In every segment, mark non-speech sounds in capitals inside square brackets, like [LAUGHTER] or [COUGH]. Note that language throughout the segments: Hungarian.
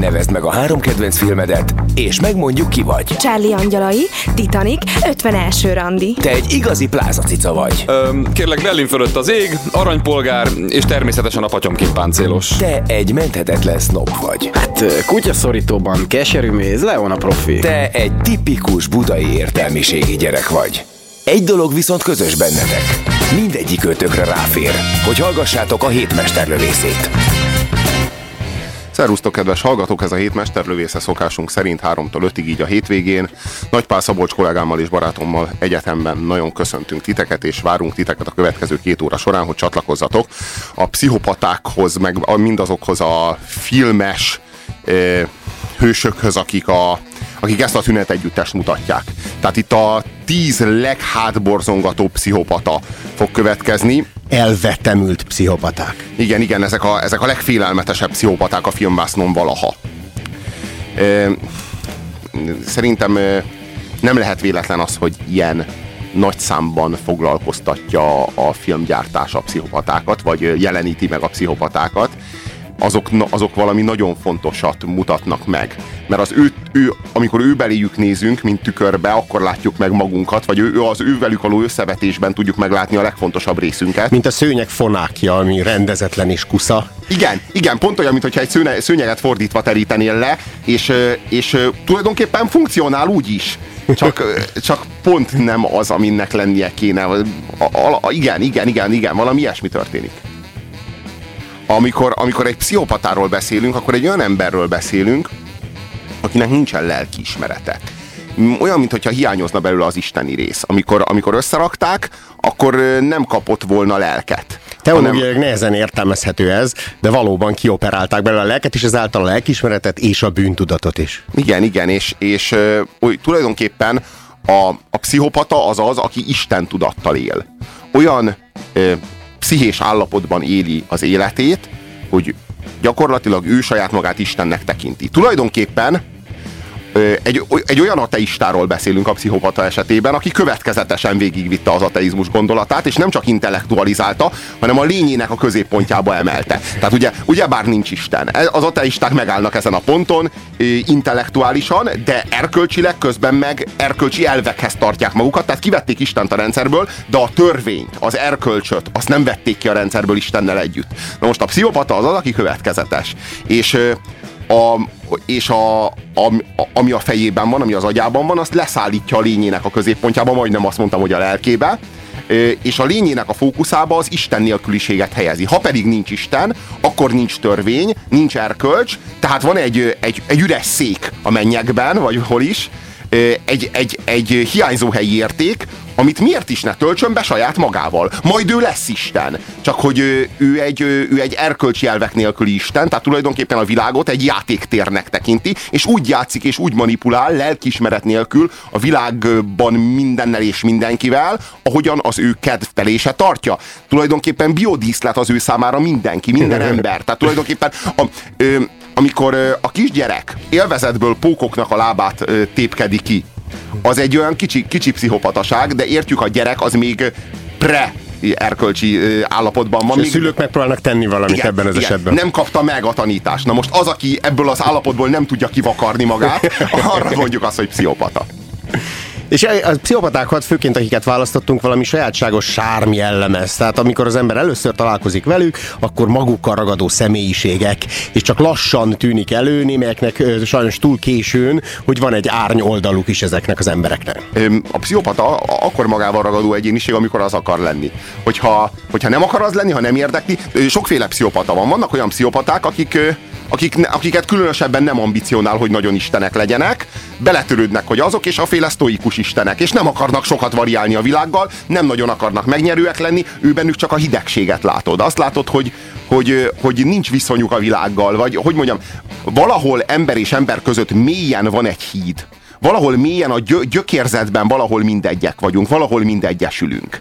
Nevezd meg a három kedvenc filmedet, és megmondjuk ki vagy. Charlie Angyalai, Titanic, 51. randi. Te egy igazi plázacica vagy. Öm, kérlek, Berlin fölött az ég, aranypolgár, és természetesen a patyomként páncélos. Te egy menthetetlen snob vagy. Hát kutyaszorítóban keserű méz, Leon a profi. Te egy tipikus budai értelmiségi gyerek vagy. Egy dolog viszont közös bennetek. Mindegyik ötökre ráfér, hogy hallgassátok a hétmesterlövészét. Szerusztok, kedves hallgatók! Ez a hét mesterlövésze szokásunk szerint 3-tól 5-ig így a hétvégén. Nagypál Szabolcs kollégámmal és barátommal egyetemben nagyon köszöntünk titeket, és várunk titeket a következő két óra során, hogy csatlakozzatok a pszichopatákhoz, meg mindazokhoz a filmes eh, hősökhöz, akik, a, akik ezt a tünet együttest mutatják. Tehát itt a tíz leghátborzongatóbb pszichopata fog következni, elvetemült pszichopaták. igen, igen, ezek a, ezek a legfélelmetesebb pszichopaták a filmvásznon valaha. Ö, Szerintem nem lehet véletlen az, hogy ilyen nagy számban foglalkoztatja a filmgyártás a pszichopatákat, vagy jeleníti meg a pszichopatákat. Azok, azok valami nagyon fontosat mutatnak meg. Mert az ő, ő, amikor ő beléjük nézünk, mint tükörbe, akkor látjuk meg magunkat, vagy ő, az ővelük való összevetésben tudjuk meglátni a legfontosabb részünket. Mint a szőnyeg fonákja, ami rendezetlen és kusza. Igen, igen, pont olyan, mintha egy szőne, szőnyeget fordítva terítenél le, és, és tulajdonképpen funkcionál úgy is. Csak, csak pont nem az, aminek lennie kéne. A, a, a, igen, igen, igen, igen, valami ilyesmi történik. Amikor, amikor egy pszichopatáról beszélünk, akkor egy olyan emberről beszélünk, akinek nincsen lelkiismerete. Olyan, mintha hiányozna belőle az isteni rész. Amikor, amikor összerakták, akkor nem kapott volna lelket. Teológiailag nehezen értelmezhető ez, de valóban kioperálták belőle a lelket, és ezáltal a lelkismeretet és a bűntudatot is. Igen, igen, és, és ö, tulajdonképpen a, a pszichopata az az, aki Isten tudattal él. Olyan ö, pszichés állapotban éli az életét, hogy gyakorlatilag ő saját magát Istennek tekinti. Tulajdonképpen egy, egy olyan ateistáról beszélünk a pszichopata esetében, aki következetesen végigvitte az ateizmus gondolatát, és nem csak intellektualizálta, hanem a lényének a középpontjába emelte. Tehát ugye, ugye bár nincs Isten. E- Az ateisták megállnak ezen a ponton intellektuálisan, de erkölcsileg közben meg erkölcsi elvekhez tartják magukat, tehát kivették Istent a rendszerből, de a törvényt, az erkölcsöt, azt nem vették ki a rendszerből Istennel együtt. Na most a pszichopata az az, aki következetes. És a, és a, a, ami a fejében van, ami az agyában van, azt leszállítja a lényének a középpontjába, majdnem azt mondtam, hogy a lelkébe, és a lényének a fókuszába az Isten nélküliséget helyezi. Ha pedig nincs Isten, akkor nincs törvény, nincs erkölcs, tehát van egy, egy, egy üres szék a mennyekben, vagy hol is, egy, egy, egy hiányzó helyi érték, amit miért is ne töltsön be saját magával. Majd ő lesz Isten. Csak hogy ő, ő, egy, ő egy erkölcsi elvek nélküli Isten, tehát tulajdonképpen a világot egy játéktérnek tekinti, és úgy játszik és úgy manipulál lelkiismeret nélkül a világban mindennel és mindenkivel, ahogyan az ő kedvtelése tartja. Tulajdonképpen biodíszlet az ő számára mindenki, minden ember. Tehát tulajdonképpen a, ö, amikor a kisgyerek élvezetből pókoknak a lábát tépkedi ki, az egy olyan kicsi, kicsi pszichopataság, de értjük, a gyerek az még pre erkölcsi állapotban van. És Még, szülők megpróbálnak tenni valamit igen, ebben az igen, esetben. Nem kapta meg a tanítást. Na most az, aki ebből az állapotból nem tudja kivakarni magát, [LAUGHS] arra mondjuk azt, hogy pszichopata. És a pszichopatákat, főként akiket választottunk, valami sajátságos sárm jellemez. Tehát amikor az ember először találkozik velük, akkor magukkal ragadó személyiségek, és csak lassan tűnik elő, némelyeknek sajnos túl későn, hogy van egy árny oldaluk is ezeknek az embereknek. A pszichopata akkor magával ragadó egyéniség, amikor az akar lenni. Hogyha, hogyha nem akar az lenni, ha nem érdekli, sokféle pszichopata van. Vannak olyan pszichopaták, akik, akik, akiket különösebben nem ambicionál, hogy nagyon istenek legyenek, beletörődnek, hogy azok, és a féle sztoikus istenek, és nem akarnak sokat variálni a világgal, nem nagyon akarnak megnyerőek lenni, ő bennük csak a hidegséget látod. Azt látod, hogy, hogy, hogy nincs viszonyuk a világgal, vagy hogy mondjam, valahol ember és ember között mélyen van egy híd. Valahol mélyen a gyö- gyökérzetben valahol mindegyek vagyunk, valahol mindegyesülünk.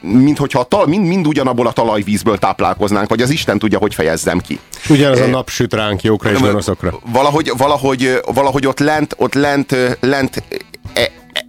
Mint hogyha a tal- mind, mind ugyanabból a talajvízből táplálkoznánk, vagy az Isten tudja, hogy fejezzem ki. Ugyanaz a nap süt ránk jókra és gonoszokra. Valahogy, valahogy, valahogy ott lent, ott lent, lent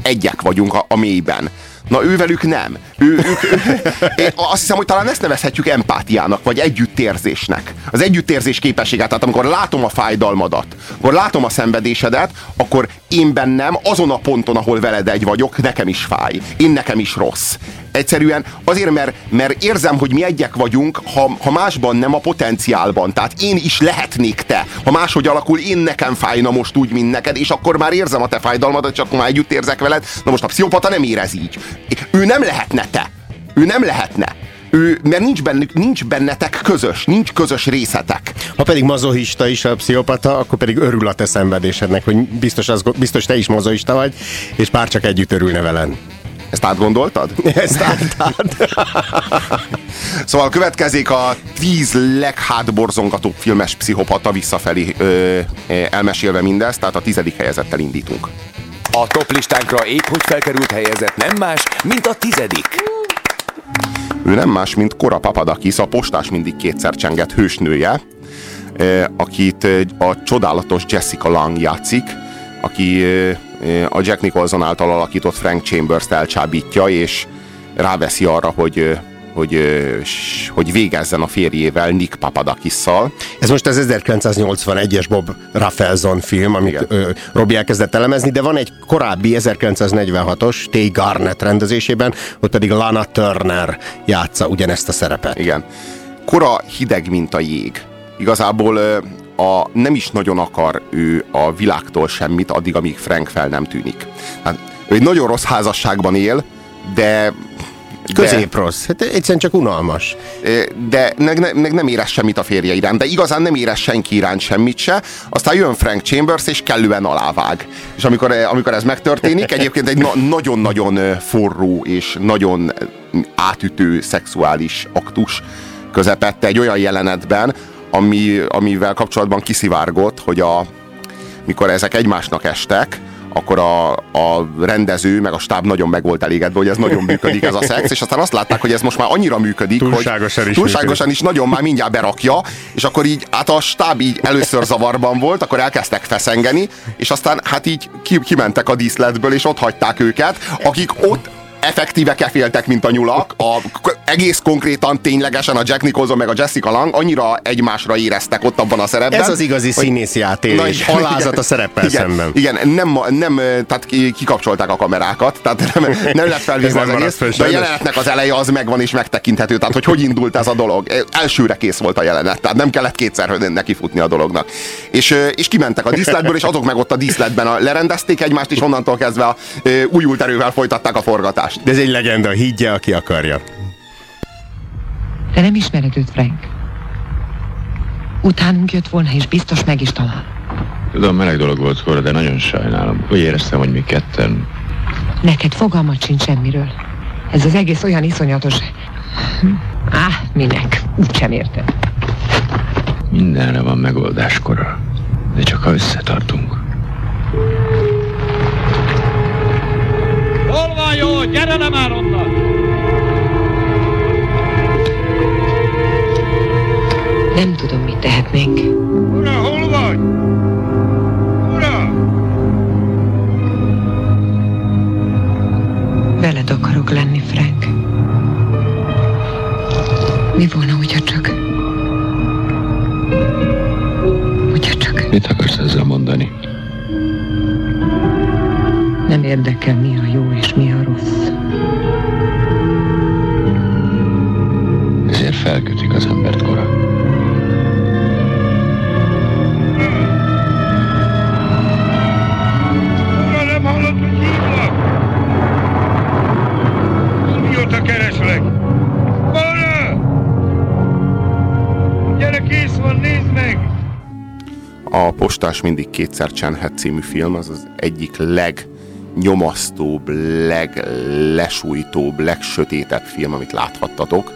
egyek vagyunk a, a mélyben. Na ővelük nem. Ő, ők, ő, [LAUGHS] én azt hiszem, hogy talán ezt nevezhetjük empátiának, vagy együttérzésnek. Az együttérzés képességet, tehát amikor látom a fájdalmadat, akkor látom a szenvedésedet, akkor én bennem azon a ponton, ahol veled egy vagyok, nekem is fáj. Én nekem is rossz. Egyszerűen azért, mert, mert érzem, hogy mi egyek vagyunk, ha, ha másban nem a potenciálban. Tehát én is lehetnék te. Ha máshogy alakul, én nekem fájna most úgy, mint neked, és akkor már érzem a te fájdalmadat, csak már együtt érzek veled. Na most a pszichopata nem érez így. Ő nem lehetne te. Ő nem lehetne. Ő, mert nincs, bennük, nincs bennetek közös, nincs közös részetek. Ha pedig mazohista is a pszichopata, akkor pedig örül a te szenvedésednek, hogy biztos, az, biztos te is mazohista vagy, és bár csak együtt örülne veled. Ezt átgondoltad? [LAUGHS] Ezt átad. Szóval következik a tíz leghátborzongatóbb filmes pszichopata visszafelé ö, elmesélve mindezt, tehát a tizedik helyezettel indítunk. A top listánkra épp hogy felkerült helyezett nem más, mint a tizedik. Ő nem más, mint Cora Papadakis, a postás mindig kétszer csengett hősnője, akit a csodálatos Jessica Lang játszik, aki a Jack Nicholson által alakított Frank Chambers-t elcsábítja, és ráveszi arra, hogy hogy, hogy végezzen a férjével, Nick Papadakis-szal. Ez most az 1981-es Bob Rafelson film, amit Igen. ö, Robi elkezdett elemezni, de van egy korábbi 1946-os Tay Garnett rendezésében, ott pedig Lana Turner játsza ugyanezt a szerepet. Igen. Kora hideg, mint a jég. Igazából a, nem is nagyon akar ő a világtól semmit, addig, amíg Frank fel nem tűnik. Hát, ő egy nagyon rossz házasságban él, de Középrossz. Hát egyszerűen csak unalmas. de, meg, ne, meg nem érez semmit a férje iránt, de igazán nem érez senki iránt semmit se. Aztán jön Frank Chambers, és kellően alávág. És amikor, amikor ez megtörténik, [LAUGHS] egyébként egy na- nagyon-nagyon ö, forró és nagyon átütő szexuális aktus közepette egy olyan jelenetben, ami, amivel kapcsolatban kiszivárgott, hogy a, mikor ezek egymásnak estek, akkor a, a rendező, meg a stáb nagyon meg volt elégedve, hogy ez nagyon működik ez a szex, és aztán azt látták, hogy ez most már annyira működik, Túlságosan hogy is túlságosan is nagyon már mindjárt berakja, és akkor így, hát a stáb így először zavarban volt, akkor elkezdtek feszengeni, és aztán hát így ki, kimentek a díszletből, és ott hagyták őket, akik ott effektíve keféltek, mint a nyulak. A, egész konkrétan, ténylegesen a Jack Nicholson meg a Jessica Lang annyira egymásra éreztek ott abban a szerepben. Ez az igazi színészjáték, Na, és [LAUGHS] igen, alázat igen. a szereppel igen, szemben. Igen, nem, nem, tehát ki- kikapcsolták a kamerákat, tehát [LAUGHS] nem, nem lett felvéve az egész, föl de a jelenetnek az eleje az megvan és megtekinthető, tehát hogy hogy indult ez a dolog. Elsőre kész volt a jelenet, tehát nem kellett kétszer neki futni a dolognak. És, és kimentek a díszletből, és azok meg ott a díszletben a, lerendezték egymást, és onnantól kezdve a, újult erővel folytatták a forgatást. De ez egy legenda, higgye, aki akarja. Te nem ismered őt, Frank? Utánunk jött volna, és biztos meg is talál. Tudom, meleg dolog volt kora, de nagyon sajnálom. Úgy éreztem, hogy mi ketten Neked fogalmat sincs semmiről. Ez az egész olyan iszonyatos... Á, minek? Úgysem érted. mindenre van megoldás kora. De csak ha összetartunk. Hol van jó? Gyere le már onnan! Nem tudom, mit tehetnénk. Ura, hol vagy? Ura! Veled akarok lenni, Frank. Mi volna, hogyha csak... Hogyha csak Mit akarsz ezzel mondani? nem érdekel, mi a jó és mi a rossz. Ezért felkötik az embert A Postás mindig kétszer csenhet című film, az az egyik legnyomasztóbb, leglesújtóbb, legsötétebb film, amit láthattatok.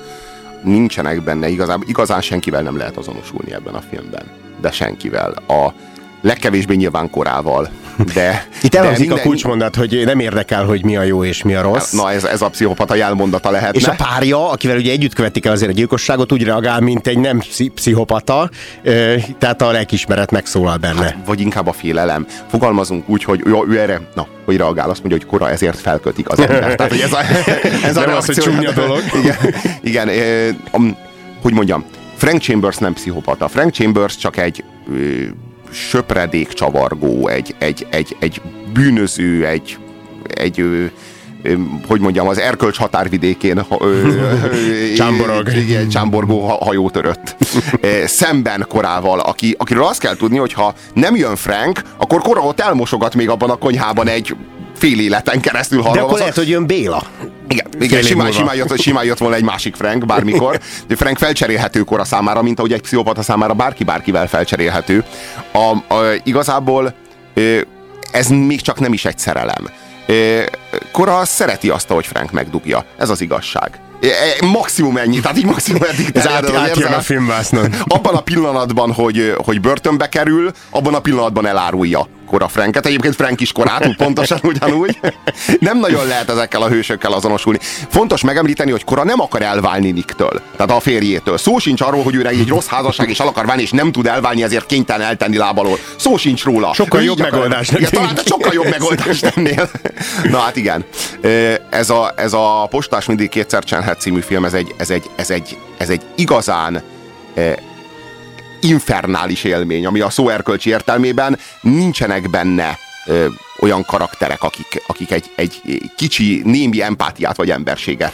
Nincsenek benne igazán, igazán senkivel nem lehet azonosulni ebben a filmben. De senkivel. A legkevésbé nyilván korával. De... Itt de elhangzik minden- a kulcsmondat, hogy nem érdekel, hogy mi a jó és mi a rossz. Na, ez, ez a pszichopata jelmondata lehetne. És a párja, akivel ugye együtt követik el azért a gyilkosságot, úgy reagál, mint egy nem pszi- pszichopata, tehát a lelkismeret megszólal benne. vagy inkább a félelem. Fogalmazunk úgy, hogy ő, ő erre, na, hogy reagál, azt mondja, hogy kora ezért felkötik az ember. Tehát, hogy ez a, [LAUGHS] ez a Nem az, hogy csúnya dolog. [LAUGHS] Igen, igen eh, am, hogy mondjam, Frank Chambers nem pszichopata. Frank Chambers csak egy söpredék csavargó, egy, egy, egy, egy bűnöző, egy, egy ö, hogy mondjam, az erkölcs határvidékén ha- [LAUGHS] Csámborog. igen, csámborgó ha- hajótörött. [LAUGHS] Szemben korával, aki, akiről azt kell tudni, hogy ha nem jön Frank, akkor kora ott elmosogat még abban a konyhában egy fél életen keresztül De akkor lehet, hogy jön Béla. Igen, igen simán, simán, jött, simán jött volna egy másik Frank bármikor. De Frank felcserélhető kora számára, mint ahogy egy pszichopata számára bárki bárkivel felcserélhető. A, a, igazából ez még csak nem is egy szerelem. Kora szereti azt, hogy Frank megdugja. Ez az igazság. Maximum ennyi, tehát így maximum eddig Ez át, átjön a filmvásznon. Abban a pillanatban, hogy, hogy börtönbe kerül, abban a pillanatban elárulja Kora Franket. Egyébként Frank is korát, pontosan [LAUGHS] ugyanúgy. Nem nagyon lehet ezekkel a hősökkel azonosulni. Fontos megemlíteni, hogy Kora nem akar elválni Niktől, tehát a férjétől. Szó sincs arról, hogy ő egy rossz házasság és el akar válni, és nem tud elválni, ezért kénytelen eltenni lábalól. Szó sincs róla. Sokkal Ő jobb megoldás [LAUGHS] Igen, talán sokkal jobb megoldást tennél. Na hát igen. Ez a, ez a Postás mindig kétszer csenhet című film, ez egy, ez egy, ez egy, ez egy igazán infernális élmény, ami a szó erkölcsi értelmében nincsenek benne ö, olyan karakterek, akik, akik egy, egy kicsi némi empátiát vagy emberséget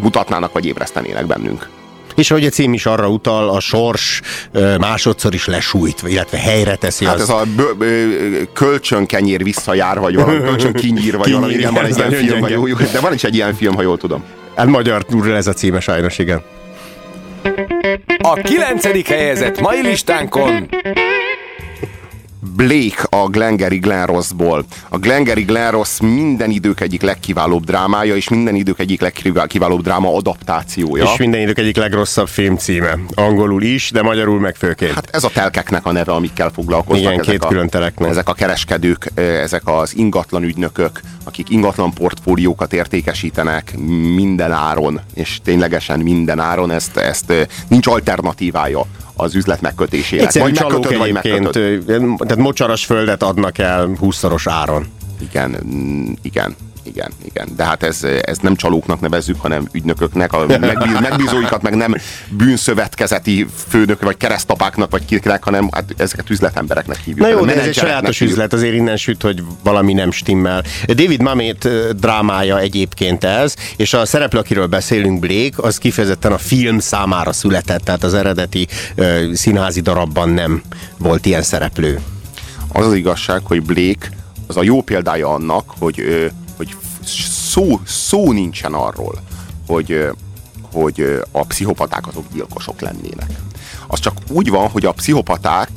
mutatnának vagy ébresztenének bennünk. És ahogy a cím is arra utal, a sors másodszor is lesújt, illetve helyre teszi Hát az. ez a bö- ö, kölcsönkenyér visszajár, vagy valami [LAUGHS] kölcsön kinyír, vagy valami, igen, van egy ilyen film, vagy de van is egy ilyen film, ha jól tudom. Hát magyar túlra ez a címe sajnos, igen. A kilencedik helyezett mai listánkon Blake a Glengarry Glen Rossból. A Glengarry Glen Ross minden idők egyik legkiválóbb drámája, és minden idők egyik legkiválóbb dráma adaptációja. És minden idők egyik legrosszabb film címe. Angolul is, de magyarul meg főként. Hát ez a telkeknek a neve, amikkel foglalkoznak. Igen, ezek két a, külön teleknek. Ezek a kereskedők, ezek az ingatlan ügynökök, akik ingatlan portfóliókat értékesítenek minden áron, és ténylegesen minden áron, ezt, ezt nincs alternatívája az üzlet megkötésének. Egyszerű vagy megkötöd, vagy megkötöd. tehát mocsaras földet adnak el 20-szoros áron. Igen, mm, igen. Igen, igen. De hát ez, ez nem csalóknak nevezzük, hanem ügynököknek. A [LAUGHS] megbíz, megbízóikat meg nem bűnszövetkezeti főnök, vagy keresztapáknak, vagy kirknek, hanem hát ezeket üzletembereknek hívjuk. Na jó, de ez egy sajátos hívjuk. üzlet, azért innen süt, hogy valami nem stimmel. David Mamet drámája egyébként ez, és a szereplő, akiről beszélünk, Blake, az kifejezetten a film számára született, tehát az eredeti ö, színházi darabban nem volt ilyen szereplő. Az az igazság, hogy Blake az a jó példája annak, hogy, ö, szó, szó nincsen arról, hogy, hogy a pszichopaták azok gyilkosok lennének. Az csak úgy van, hogy a pszichopaták,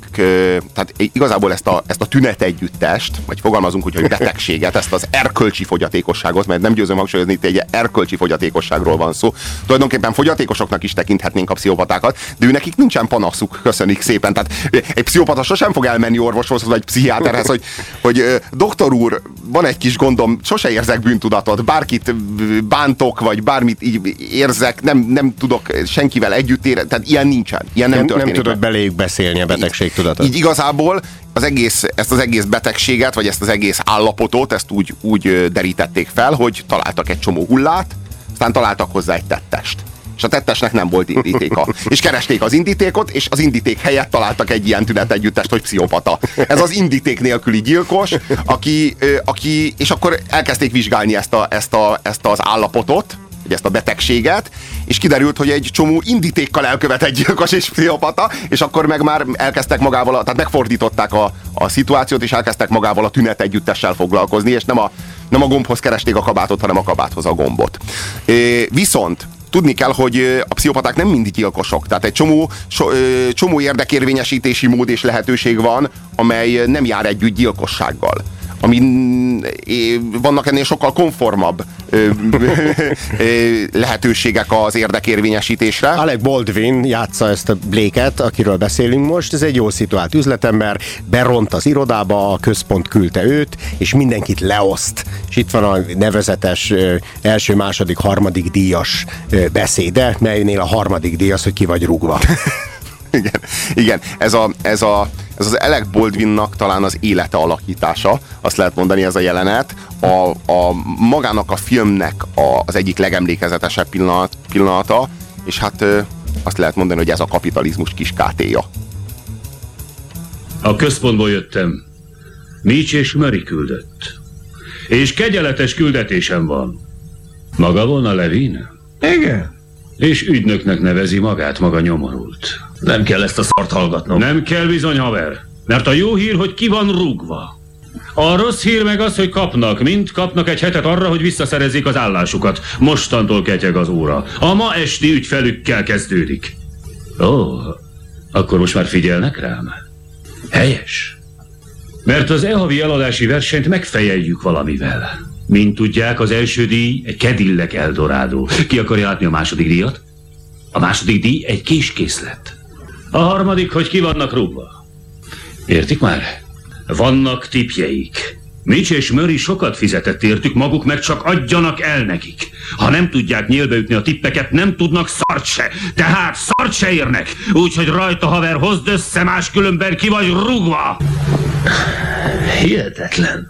tehát igazából ezt a, ezt a tünet együttest, vagy fogalmazunk úgy, hogy [LAUGHS] betegséget, ezt az erkölcsi fogyatékosságot, mert nem győzöm hangsúlyozni, itt egy erkölcsi fogyatékosságról van szó. Tulajdonképpen fogyatékosoknak is tekinthetnénk a pszichopatákat, de ő nekik nincsen panaszuk, köszönik szépen. Tehát egy pszichopata sosem fog elmenni orvoshoz, vagy pszichiáterhez, hogy, hogy doktor úr, van egy kis gondom, sose érzek bűntudatot, bárkit bántok, vagy bármit így érzek, nem, nem tudok senkivel együtt ére, tehát ilyen nincsen. Ilyen nem, Nem, nem történik tudod beléjük beszélni a betegségtudatot. Így igazából az egész, ezt az egész betegséget, vagy ezt az egész állapotot, ezt úgy, úgy derítették fel, hogy találtak egy csomó hullát, aztán találtak hozzá egy tettest. És a tettesnek nem volt indítéka. [LAUGHS] És keresték az indítékot, és az indíték helyett találtak egy ilyen tünet együttest, hogy pszichopata. Ez az indíték nélküli gyilkos, aki, aki és akkor elkezdték vizsgálni ezt, a, ezt, a, ezt az állapotot, vagy ezt a betegséget, és kiderült, hogy egy csomó indítékkal elkövetett gyilkos és pszichopata, és akkor meg már elkezdtek magával, a, tehát megfordították a, a szituációt, és elkezdtek magával a tünet együttessel foglalkozni, és nem a, nem a gombhoz keresték a kabátot, hanem a kabáthoz a gombot. É, viszont tudni kell, hogy a pszichopaták nem mindig gyilkosok. Tehát egy csomó, so, csomó érdekérvényesítési mód és lehetőség van, amely nem jár együtt gyilkossággal. Ami vannak ennél sokkal konformabb [LAUGHS] lehetőségek az érdekérvényesítésre. Alec Baldwin játsza ezt a Blake-et, akiről beszélünk most. Ez egy jó szituált üzletember, beront az irodába, a központ küldte őt, és mindenkit leoszt. És itt van a nevezetes első, második, harmadik díjas beszéde, melynél a harmadik díjas, hogy ki vagy rúgva. [LAUGHS] [LAUGHS] igen, igen. Ez, a, ez, a, ez az Alec Baldwinnak talán az élete alakítása, azt lehet mondani ez a jelenet. A, a magának a filmnek a, az egyik legemlékezetesebb pillanat, pillanata, és hát ö, azt lehet mondani, hogy ez a kapitalizmus kis kátéja. A központból jöttem. Mitch és Murray küldött. És kegyeletes küldetésem van. Maga volna Levin? Igen. És ügynöknek nevezi magát maga nyomorult. Nem kell ezt a szart hallgatnom. Nem kell bizony, haver. Mert a jó hír, hogy ki van rúgva. A rossz hír meg az, hogy kapnak, mint kapnak egy hetet arra, hogy visszaszerezzék az állásukat. Mostantól ketyeg az óra. A ma esti ügyfelükkel kezdődik. Ó, akkor most már figyelnek rám? Helyes. Mert az e-havi eladási versenyt megfejeljük valamivel. Mint tudják, az első díj egy Cadillac Eldorado. Ki akarja látni a második díjat? A második díj egy kiskészlet. A harmadik, hogy ki vannak rúgva. Értik már? Vannak tipjeik. Mitch és Murray sokat fizetett értük, maguk meg csak adjanak el nekik. Ha nem tudják nyílbeütni a tippeket, nem tudnak szart se. Tehát szart se érnek. Úgyhogy rajta haver, hozd össze, máskülönben ki vagy rúgva. Hihetetlen.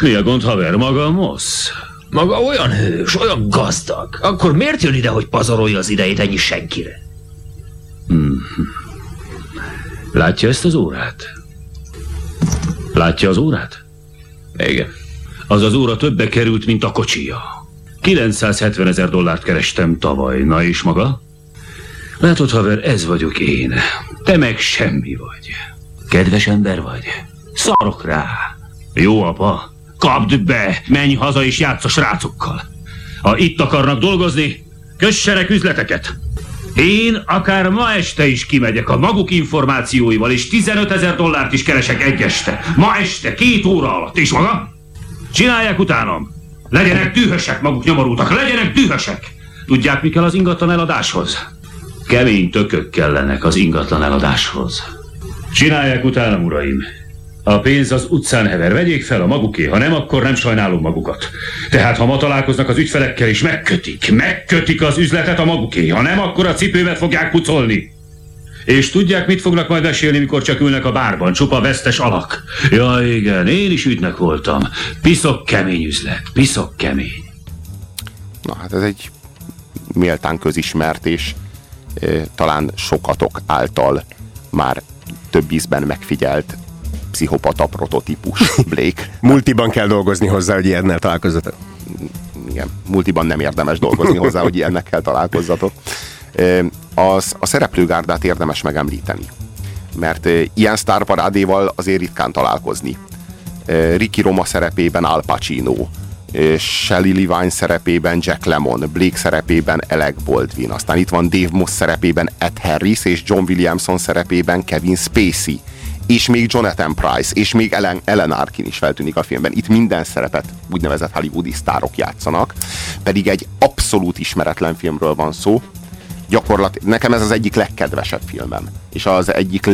Mi a gond, haver? Maga a Moss? Maga olyan hős, olyan gazdag. Akkor miért jön ide, hogy pazarolja az idejét ennyi senkire? Látja ezt az órát? Látja az órát? Igen. Az az óra többe került, mint a kocsija. 970 ezer dollárt kerestem tavaly. Na és maga? Látod, haver, ez vagyok én. Te meg semmi vagy. Kedves ember vagy. Szarok rá. Jó apa, kapd be, menj haza és játsz a srácokkal. Ha itt akarnak dolgozni, kössenek üzleteket. Én akár ma este is kimegyek a maguk információival, és 15 ezer dollárt is keresek egy este. Ma este, két óra alatt. És maga? Csinálják utánam. Legyenek dühösek maguk nyomorultak, legyenek dühösek. Tudják, mi kell az ingatlan eladáshoz? Kemény tökök kellenek az ingatlan eladáshoz. Csinálják utánam, uraim. A pénz az utcán hever, vegyék fel a maguké, ha nem, akkor nem sajnálom magukat. Tehát, ha ma találkoznak az ügyfelekkel és megkötik, megkötik az üzletet a maguké, ha nem, akkor a cipőmet fogják pucolni. És tudják, mit fognak majd mesélni, mikor csak ülnek a bárban, csupa vesztes alak. Ja, igen, én is ügynek voltam. Piszok kemény üzlet, piszok kemény. Na hát ez egy méltán közismert és e, talán sokatok által már több ízben megfigyelt pszichopata prototípus Blake. [LAUGHS] Multiban kell dolgozni hozzá, hogy ilyennel találkozzatok. Igen, multiban nem érdemes dolgozni hozzá, hogy ilyennek kell találkozzatok. Az, a szereplőgárdát érdemes megemlíteni, mert ilyen sztárparádéval azért ritkán találkozni. Ricky Roma szerepében Al Pacino, Shelley Levine szerepében Jack Lemmon, Blake szerepében Alec Baldwin, aztán itt van Dave Moss szerepében Ed Harris és John Williamson szerepében Kevin Spacey, és még Jonathan Price, és még Ellen, Ellen Arkin is feltűnik a filmben. Itt minden szerepet úgynevezett hollywoodi sztárok játszanak, pedig egy abszolút ismeretlen filmről van szó, gyakorlat, nekem ez az egyik legkedvesebb filmem, és az egyik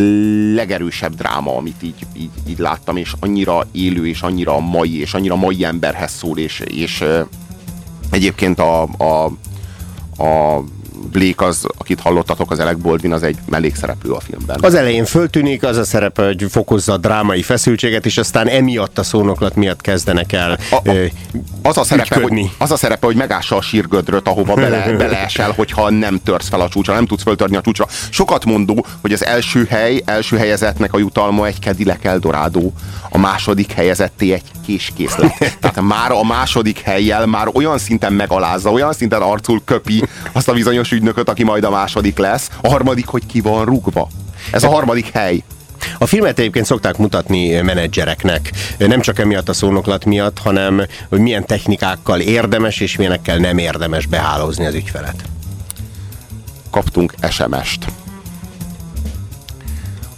legerősebb dráma, amit így, így, így láttam, és annyira élő, és annyira mai, és annyira mai emberhez szól, és, és egyébként a, a, a Blake az, akit hallottatok, az Alec Baldwin, az egy mellékszereplő a filmben. Az elején föltűnik, az a szerepe, hogy fokozza a drámai feszültséget, és aztán emiatt a szónoklat miatt kezdenek el A- a- ö, az a, szerepe, ügyködni. hogy, az a szerepe, hogy megássa a sírgödröt, ahova bele, [LAUGHS] beleesel, hogyha nem törsz fel a csúcsra, nem tudsz föltörni a csúcsra. Sokat mondó, hogy az első hely, első helyezettnek a jutalma egy Cadillac Eldorado, a második helyezetté egy késkészlet. [LAUGHS] Tehát már a második helyjel már olyan szinten megalázza, olyan szinten arcul köpi azt a bizonyos ügynököt, aki majd a második lesz. A harmadik, hogy ki van rúgva. Ez a harmadik hely. A filmet egyébként szokták mutatni menedzsereknek, nem csak emiatt a szónoklat miatt, hanem hogy milyen technikákkal érdemes és milyenekkel nem érdemes behálózni az ügyfelet. kaptunk SMS-t.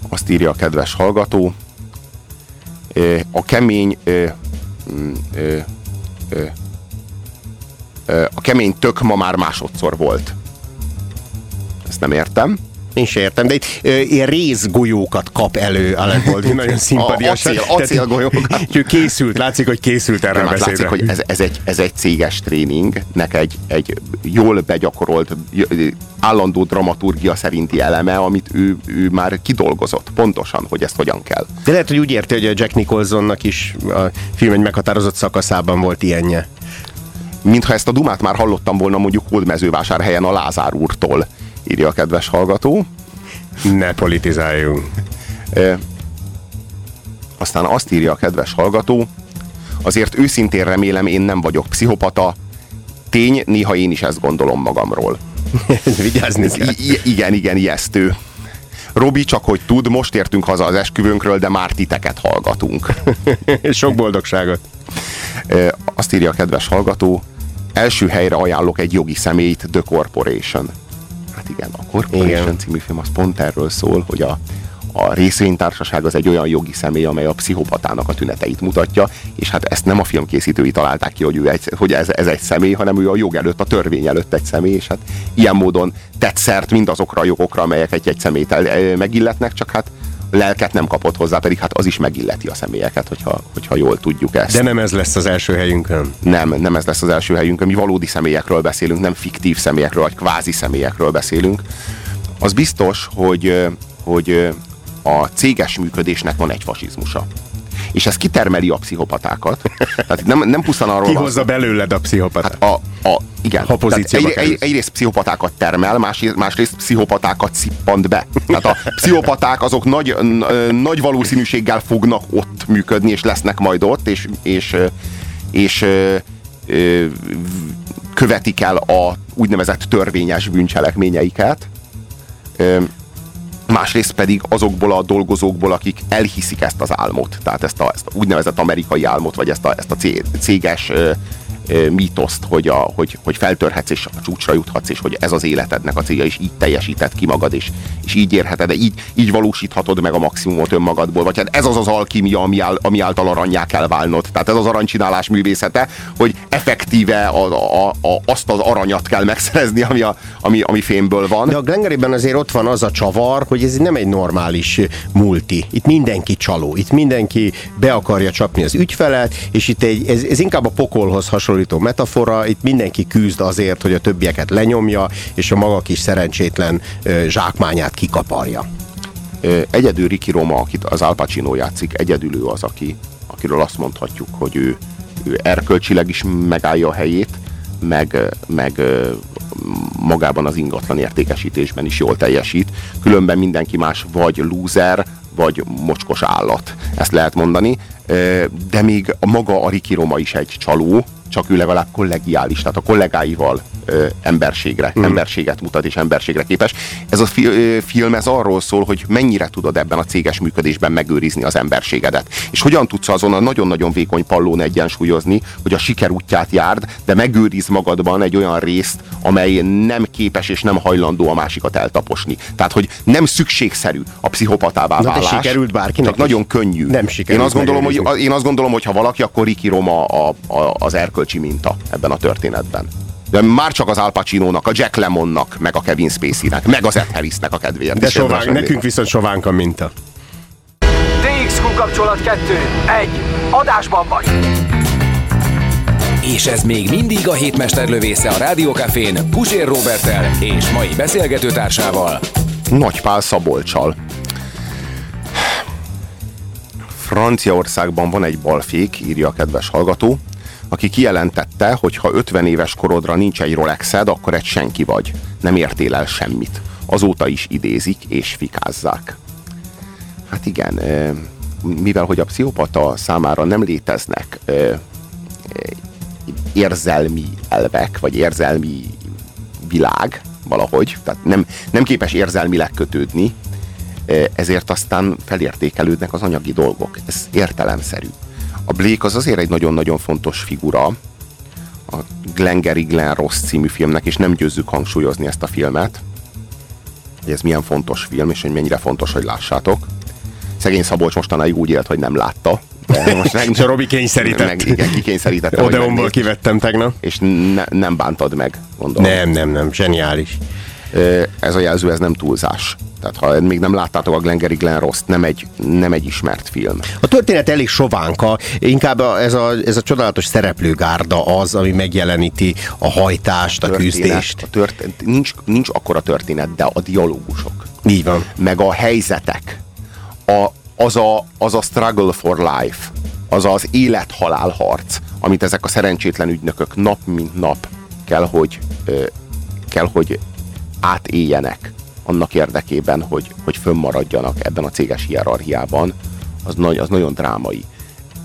Azt írja a kedves hallgató. A kemény mm, a kemény tök ma már másodszor volt. Ezt nem értem. Én se értem, de itt ö, ilyen részgolyókat kap elő Alec [LAUGHS] Baldwin, nagyon szimpatiasan. acél- acélgolyókat. [LAUGHS] Ő készült, látszik, hogy készült erre a hát beszédre. látszik, hogy ez, ez, egy, ez egy céges tréningnek egy, egy jól begyakorolt, állandó dramaturgia szerinti eleme, amit ő, ő már kidolgozott pontosan, hogy ezt hogyan kell. De lehet, hogy úgy érti, hogy a Jack Nicholsonnak is a film egy meghatározott szakaszában volt ilyenje. Mintha ezt a dumát már hallottam volna mondjuk Hódmezővásárhelyen a Lázár úrtól, írja a kedves hallgató. Ne politizáljunk. E, aztán azt írja a kedves hallgató, azért őszintén remélem én nem vagyok pszichopata, tény, néha én is ezt gondolom magamról. [LAUGHS] Vigyázni Ez kell. i- igen, igen, ijesztő. Robi csak hogy tud, most értünk haza az esküvőnkről, de már titeket hallgatunk. [LAUGHS] Sok boldogságot. E, Azt írja a kedves hallgató, első helyre ajánlok egy jogi személyt, The Corporation. Hát igen, a Corporation Igen. című film az pont erről szól, hogy a, a részvénytársaság az egy olyan jogi személy, amely a pszichopatának a tüneteit mutatja, és hát ezt nem a filmkészítői találták ki, hogy, ő egy, hogy ez, ez egy személy, hanem ő a jog előtt, a törvény előtt egy személy, és hát ilyen módon tett szert mindazokra a jogokra, amelyek egy-egy személyt el- megilletnek, csak hát lelket nem kapott hozzá, pedig hát az is megilleti a személyeket, hogyha, hogyha jól tudjuk ezt. De nem ez lesz az első helyünkön. Nem, nem ez lesz az első helyünk, mi valódi személyekről beszélünk, nem fiktív személyekről, vagy kvázi személyekről beszélünk. Az biztos, hogy, hogy a céges működésnek van egy fasizmusa. És ez kitermeli a pszichopatákat. [LAUGHS] Tehát nem, nem pusztán arról van Kihozza belőled a pszichopatát. a, a, igen. Ha pozícióba egy, egy, egyrészt pszichopatákat termel, másrészt, másrészt pszichopatákat szippant be. Tehát a pszichopaták azok nagy, nagy valószínűséggel fognak ott működni, és lesznek majd ott, és, és, és, és ö, követik el a úgynevezett törvényes bűncselekményeiket. Ö, másrészt pedig azokból a dolgozókból, akik elhiszik ezt az álmot, tehát ezt a, ezt a úgynevezett amerikai álmot, vagy ezt a, ezt a cé- céges ö, ö, mítoszt, hogy, a, hogy, hogy feltörhetsz és a csúcsra juthatsz, és hogy ez az életednek a célja, és így teljesíted ki magad, és, és így érheted, így, így valósíthatod meg a maximumot önmagadból. Vagy hát ez az az alkímia, ami, áll, ami által aranyá kell válnod. Tehát ez az aranycsinálás művészete, hogy effektíve a, a, a, azt az aranyat kell megszerezni, ami, a, ami, ami fémből van. De a Glengarryben azért ott van az a csavar, hogy ez nem egy normális multi. Itt mindenki csaló, itt mindenki be akarja csapni az ügyfelet, és itt egy, ez, ez inkább a pokolhoz hasonlító metafora, itt mindenki küzd azért, hogy a többieket lenyomja, és a maga kis szerencsétlen zsákmányát kikaparja. Egyedül Ricky Roma, akit az Al Pacino játszik, egyedül ő az, aki, akiről azt mondhatjuk, hogy ő, ő erkölcsileg is megállja a helyét, meg, meg magában az ingatlan értékesítésben is jól teljesít. Különben mindenki más vagy loser, vagy mocskos állat, ezt lehet mondani. De még a maga a Ricky Roma is egy csaló, csak ő legalább kollegiális, tehát a kollégáival ö, emberségre, mm. emberséget mutat és emberségre képes. Ez a fi, ö, film ez arról szól, hogy mennyire tudod ebben a céges működésben megőrizni az emberségedet. És hogyan tudsz azon a nagyon-nagyon vékony pallón egyensúlyozni, hogy a siker útját járd, de megőriz magadban egy olyan részt, amely nem képes és nem hajlandó a másikat eltaposni. Tehát, hogy nem szükségszerű a pszichopatává Na, de válás. sikerült bárkinek Csak is? nagyon könnyű. Nem sikerült Én azt gondolom, hogy, én azt gondolom, hogy ha valaki, akkor Ricky Roma a, a, az erkölcsi minta ebben a történetben. De már csak az Al Pacino-nak, a Jack Lemonnak, meg a Kevin Spacey-nek, meg az Ed Harrisnek a kedvéért. De sovánk, nekünk viszont sovánk a minta. DXQ kapcsolat 2. 1. Adásban vagy. És ez még mindig a hétmester lövésze a Rádiókafén Pusér Robertel és mai beszélgetőtársával. Nagy Pál Szabolcsal. Franciaországban van egy balfék, írja a kedves hallgató, aki kijelentette, hogy ha 50 éves korodra nincs egy Rolexed, akkor egy senki vagy. Nem értél el semmit. Azóta is idézik és fikázzák. Hát igen, mivel hogy a pszichopata számára nem léteznek érzelmi elvek, vagy érzelmi világ valahogy, tehát nem, nem képes érzelmileg kötődni, ezért aztán felértékelődnek az anyagi dolgok. Ez értelemszerű. A Blake az azért egy nagyon-nagyon fontos figura a Glengarry Glen Ross című filmnek, és nem győzzük hangsúlyozni ezt a filmet, hogy ez milyen fontos film, és hogy mennyire fontos, hogy lássátok. Szegény Szabolcs mostanáig úgy élt, hogy nem látta, De most meg, [LAUGHS] És a Robi kényszerített. Meg, igen, kikényszerítette. [LAUGHS] Odeonból kivettem tegnap. És ne, nem bántad meg, gondolom. Nem, nem, nem, zseniális. Ez a jelző, ez nem túlzás. Tehát ha még nem láttátok a Glengarry Glen Ross, nem egy, nem egy ismert film. A történet elég sovánka, inkább a- ez a, ez a csodálatos szereplőgárda az, ami megjeleníti a hajtást, a küzdést. A tört, nincs, nincs akkora történet, de a dialógusok. Így van. Meg a helyzetek. A, az, a, az a struggle for life. Az az élet-halál harc, amit ezek a szerencsétlen ügynökök nap mint nap kell, hogy, kell, hogy átéljenek annak érdekében, hogy, hogy fönnmaradjanak ebben a céges hierarchiában, az, nagy, az nagyon drámai.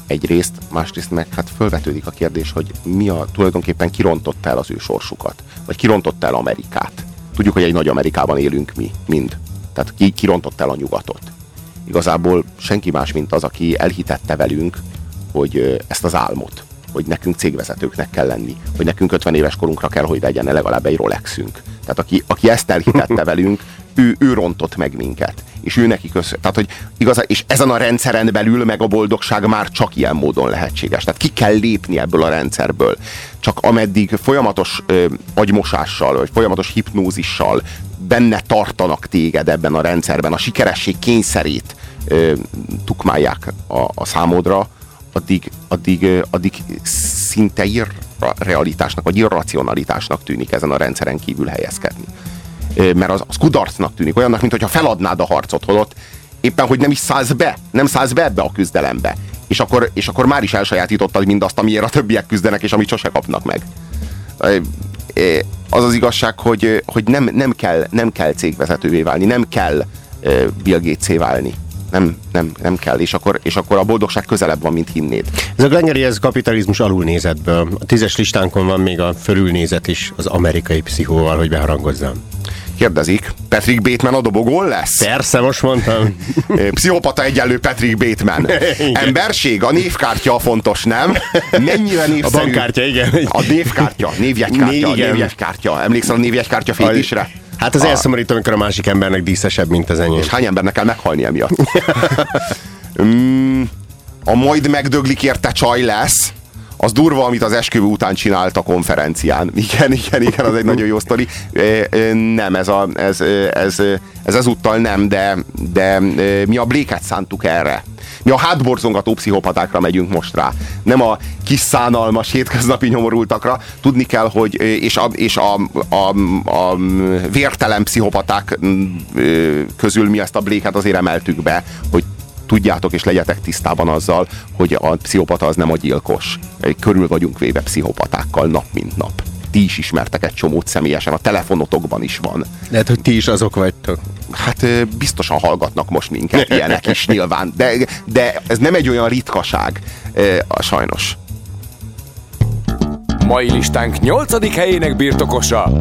Egyrészt, másrészt meg hát fölvetődik a kérdés, hogy mi a tulajdonképpen kirontotta el az ő sorsukat, vagy kirontotta el Amerikát. Tudjuk, hogy egy nagy Amerikában élünk mi, mind. Tehát ki kirontotta el a nyugatot. Igazából senki más, mint az, aki elhitette velünk, hogy ezt az álmot, hogy nekünk cégvezetőknek kell lenni, hogy nekünk 50 éves korunkra kell, hogy legyen legalább egy Rolexünk. Tehát aki, aki ezt elhitette [LAUGHS] velünk, ő, ő rontott meg minket. És ő neki köszön. Tehát, hogy igaz, és ezen a rendszeren belül meg a boldogság már csak ilyen módon lehetséges. Tehát ki kell lépni ebből a rendszerből. Csak ameddig folyamatos ö, agymosással, vagy folyamatos hipnózissal benne tartanak téged ebben a rendszerben, a sikeresség kényszerét ö, tukmálják a, a számodra, addig, addig, addig szinte irrealitásnak, vagy irracionalitásnak tűnik ezen a rendszeren kívül helyezkedni. Mert az, az kudarcnak tűnik, olyannak, mintha feladnád a harcot, holott éppen, hogy nem is szállsz be, nem szállsz be ebbe a küzdelembe. És akkor, és akkor már is elsajátítottad mindazt, amiért a többiek küzdenek, és amit sose kapnak meg. Az az igazság, hogy, hogy nem, nem, kell, nem kell cégvezetővé válni, nem kell Bill Gates válni. Nem, nem, nem kell, és akkor, és akkor a boldogság közelebb van, mint hinnéd. Ez a Glengarry, ez kapitalizmus alulnézetből. A tízes listánkon van még a fölülnézet is az amerikai pszichóval, hogy beharangozzam. Kérdezik, Patrick Bateman a dobogón lesz? Persze, most mondtam. [LAUGHS] Pszichopata egyenlő Patrick Bateman. [LAUGHS] Emberség, a névkártya a fontos, nem? Mennyire népszerű? A bankkártya, igen. A névkártya, névjegykártya, névjegykártya. Emlékszel a névjegykártya fétisre? Hát az elszomorító, amikor a másik embernek díszesebb, mint az enyém. És hány embernek kell meghalni emiatt? [LAUGHS] mm, a majd megdöglik érte csaj lesz, az durva, amit az esküvő után csinált a konferencián. [LAUGHS] Igen, igen, igen, az egy nagyon jó sztori. Nem, ez, a, ez, ez, ez ezúttal nem, de, de mi a bléket szántuk erre. Mi a hátborzongató pszichopatákra megyünk most rá. Nem a kis szánalmas hétköznapi nyomorultakra. Tudni kell, hogy és a, és a, a, a vértelen pszichopaták közül mi ezt a bléket azért emeltük be, hogy tudjátok és legyetek tisztában azzal, hogy a pszichopata az nem a gyilkos. Körül vagyunk véve pszichopatákkal nap mint nap. Ti is ismertek egy csomót személyesen, a telefonotokban is van. Lehet, hogy ti is azok vagytok. Hát biztosan hallgatnak most minket, ilyenek is nyilván, de, de ez nem egy olyan ritkaság, sajnos. Mai listánk 8. helyének birtokosa.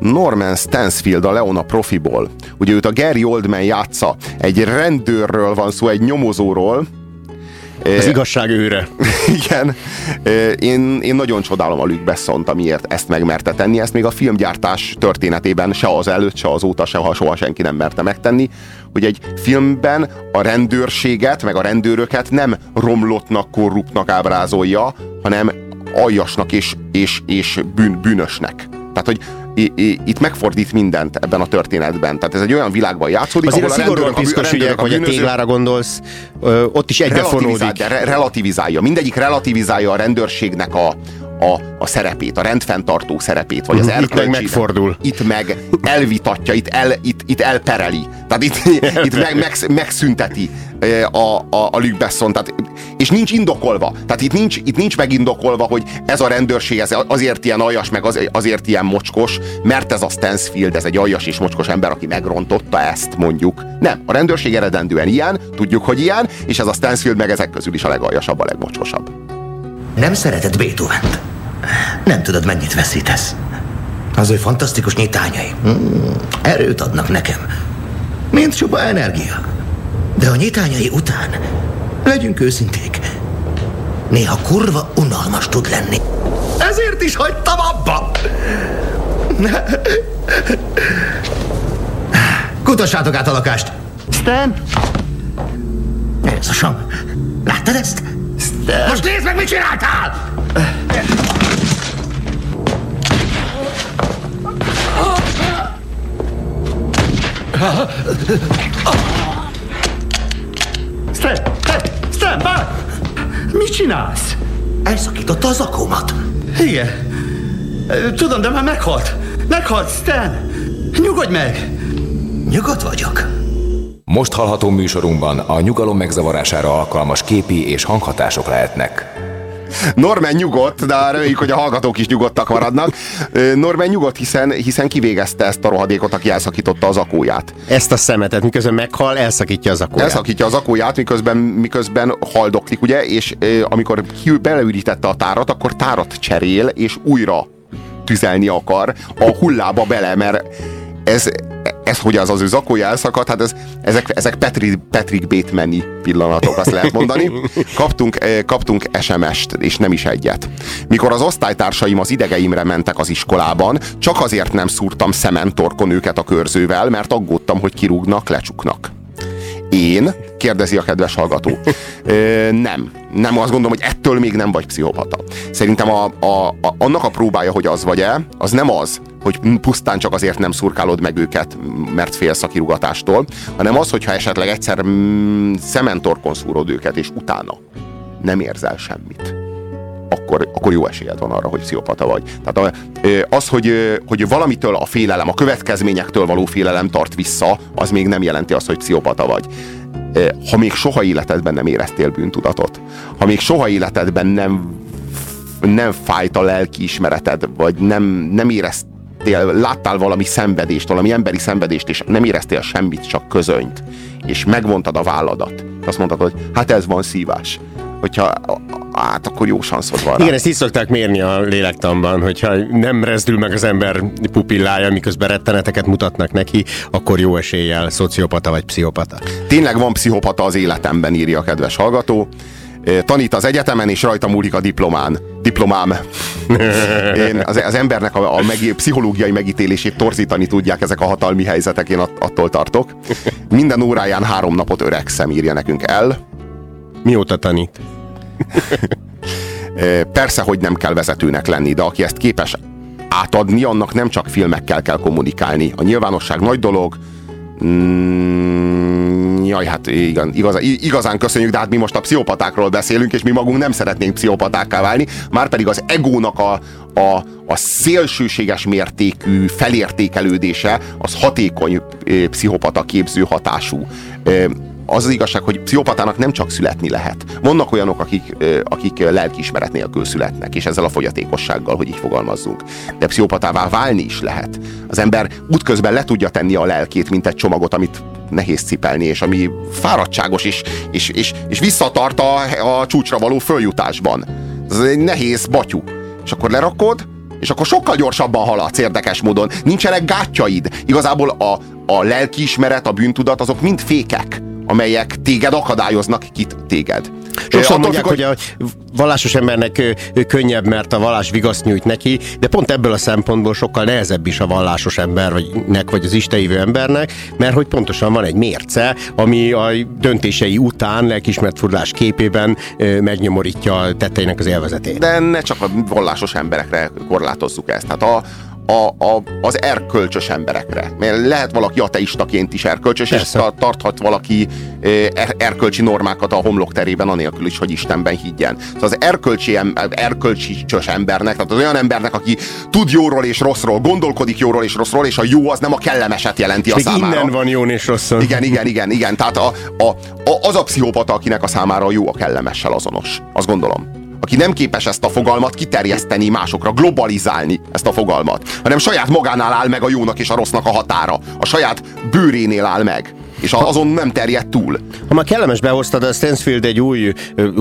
Norman Stansfield a Leona profiból. Ugye őt a Gary Oldman játsza. Egy rendőrről van szó, egy nyomozóról. Az igazság őre. [LAUGHS] Igen. Ö, Én, én nagyon csodálom a Luc Bessont, amiért ezt megmerte tenni. Ezt még a filmgyártás történetében se az előtt, se azóta, se ha soha senki nem merte megtenni, hogy egy filmben a rendőrséget, meg a rendőröket nem romlottnak, korruptnak ábrázolja, hanem aljasnak és, és, és bűn, bűnösnek. Tehát, hogy itt megfordít mindent ebben a történetben. Tehát ez egy olyan világban játszódik, Azért a ahol szigorúan rendőrök, piszkos ügyek, vagy a téglára gondolsz, ott is egyre relativizálja, relativizálja. Mindegyik relativizálja a rendőrségnek a, a, a szerepét, a rendfenntartó szerepét, vagy az Mhm, itt meg megfordul. Itt meg elvitatja, itt, el, itt, itt elpereli. Tehát itt, [LAUGHS] itt meg, meg, megszünteti a, a, a Luc Besson. Tehát, és nincs indokolva. Tehát itt nincs, itt nincs megindokolva, hogy ez a rendőrség ez azért ilyen aljas, meg az, azért ilyen mocskos, mert ez a Stansfield, ez egy aljas és mocskos ember, aki megrontotta ezt, mondjuk. Nem, a rendőrség eredendően ilyen, tudjuk, hogy ilyen, és ez a Stansfield meg ezek közül is a legaljasabb, a legmocskosabb. Nem szereted Beethoven-t? Nem tudod, mennyit veszítesz. Az ő fantasztikus nyitányai mm, erőt adnak nekem. Mint csupa energia. De a nyitányai után, legyünk őszinték, néha kurva unalmas tud lenni. Ezért is hagytam abba! Kutassátok át a lakást! Stan? Jézusom! Látod ezt? Most nézd meg, mit csináltál! Stan, Stan, Stan, bár! Mit csinálsz? Elszakította az akómat. Igen. Tudom, de már meghalt. Meghalt, Stan. Nyugodj meg! Nyugodt vagyok. Most hallható műsorunkban a nyugalom megzavarására alkalmas képi és hanghatások lehetnek. Norman nyugodt, de reméljük, hogy a hallgatók is nyugodtak maradnak. Norman nyugodt, hiszen, hiszen kivégezte ezt a rohadékot, aki elszakította az akóját. Ezt a szemetet, miközben meghal, elszakítja az akóját. Elszakítja az akóját, miközben, miközben haldoklik, ugye, és amikor beleürítette a tárat, akkor tárat cserél, és újra tüzelni akar a hullába bele, mert ez, hogy az az ő zakója elszakadt, hát ez, ezek, ezek Patrick, Patrick Batemani pillanatok, azt lehet mondani. [LAUGHS] Kaptunk, eh, kaptunk SMS-t, és nem is egyet. Mikor az osztálytársaim az idegeimre mentek az iskolában, csak azért nem szúrtam szementorkon őket a körzővel, mert aggódtam, hogy kirúgnak, lecsuknak. Én? Kérdezi a kedves hallgató. [LAUGHS] Ö, nem. Nem, azt gondolom, hogy ettől még nem vagy pszichopata. Szerintem a, a, a, annak a próbája, hogy az vagy-e, az nem az, hogy pusztán csak azért nem szurkálod meg őket, mert félsz a kirugatástól, hanem az, hogyha esetleg egyszer mm, szementorkon szúrod őket, és utána nem érzel semmit akkor, akkor jó esélyed van arra, hogy pszichopata vagy. Tehát az, hogy, hogy valamitől a félelem, a következményektől való félelem tart vissza, az még nem jelenti azt, hogy pszichopata vagy. Ha még soha életedben nem éreztél bűntudatot, ha még soha életedben nem, nem fájt a lelki ismereted, vagy nem, nem éreztél, láttál valami szenvedést, valami emberi szenvedést, és nem éreztél semmit, csak közönyt, és megvontad a válladat. Azt mondtad, hogy hát ez van szívás hogyha hát akkor jó sanszod van rá. Igen, ezt is szokták mérni a lélektanban, hogyha nem rezdül meg az ember pupillája, miközben retteneteket mutatnak neki, akkor jó eséllyel szociopata vagy pszichopata. Tényleg van pszichopata az életemben, írja a kedves hallgató. Tanít az egyetemen, és rajta múlik a diplomán. Diplomám. [LAUGHS] Én az, az embernek a, a meg, pszichológiai megítélését torzítani tudják ezek a hatalmi helyzetek, én attól tartok. Minden óráján három napot öregszem, írja nekünk el. Mióta tanít? [LAUGHS] Persze, hogy nem kell vezetőnek lenni, de aki ezt képes átadni, annak nem csak filmekkel kell kommunikálni. A nyilvánosság nagy dolog, Mm, jaj, hát igen, igazán, igazán köszönjük, de hát mi most a pszichopatákról beszélünk, és mi magunk nem szeretnénk pszichopatákká válni, már pedig az egónak a, a, a szélsőséges mértékű felértékelődése az hatékony pszichopata képző hatású az az igazság, hogy pszichopatának nem csak születni lehet. Vannak olyanok, akik, akik lelkiismeret nélkül születnek, és ezzel a fogyatékossággal, hogy így fogalmazzunk. De pszichopatává válni is lehet. Az ember útközben le tudja tenni a lelkét, mint egy csomagot, amit nehéz cipelni, és ami fáradtságos, és, és, és, és visszatart a, a csúcsra való följutásban. Ez egy nehéz batyú. És akkor lerakod, és akkor sokkal gyorsabban haladsz érdekes módon. Nincsenek gátjaid. Igazából a, a lelkiismeret, a bűntudat, azok mind fékek amelyek téged akadályoznak kit téged. Sokszor mondják, hogy a vallásos embernek könnyebb, mert a vallás vigaszt nyújt neki, de pont ebből a szempontból sokkal nehezebb is a vallásos embernek, vagy az isteívő embernek, mert hogy pontosan van egy mérce, ami a döntései után lelkismert furdalás képében megnyomorítja a tetteinek az élvezetét. De ne csak a vallásos emberekre korlátozzuk ezt. Tehát a, a, a, az erkölcsös emberekre. Mert lehet valaki ateistaként is erkölcsös, Persze. és tarthat valaki er, erkölcsi normákat a homlok terében, anélkül is, hogy Istenben higgyen. Szóval az erkölcsi, erkölcsi csös embernek, tehát az olyan embernek, aki tud jóról és rosszról, gondolkodik jóról és rosszról, és a jó az nem a kellemeset jelenti és a számára. innen van jó és rossz. Igen, igen, igen, igen. Tehát a, a, a, az a pszichopata, akinek a számára a jó a kellemessel azonos. Azt gondolom aki nem képes ezt a fogalmat kiterjeszteni másokra, globalizálni ezt a fogalmat, hanem saját magánál áll meg a jónak és a rossznak a határa. A saját bőrénél áll meg és azon nem terjed túl. Ha már kellemes behoztad, a Stansfield egy új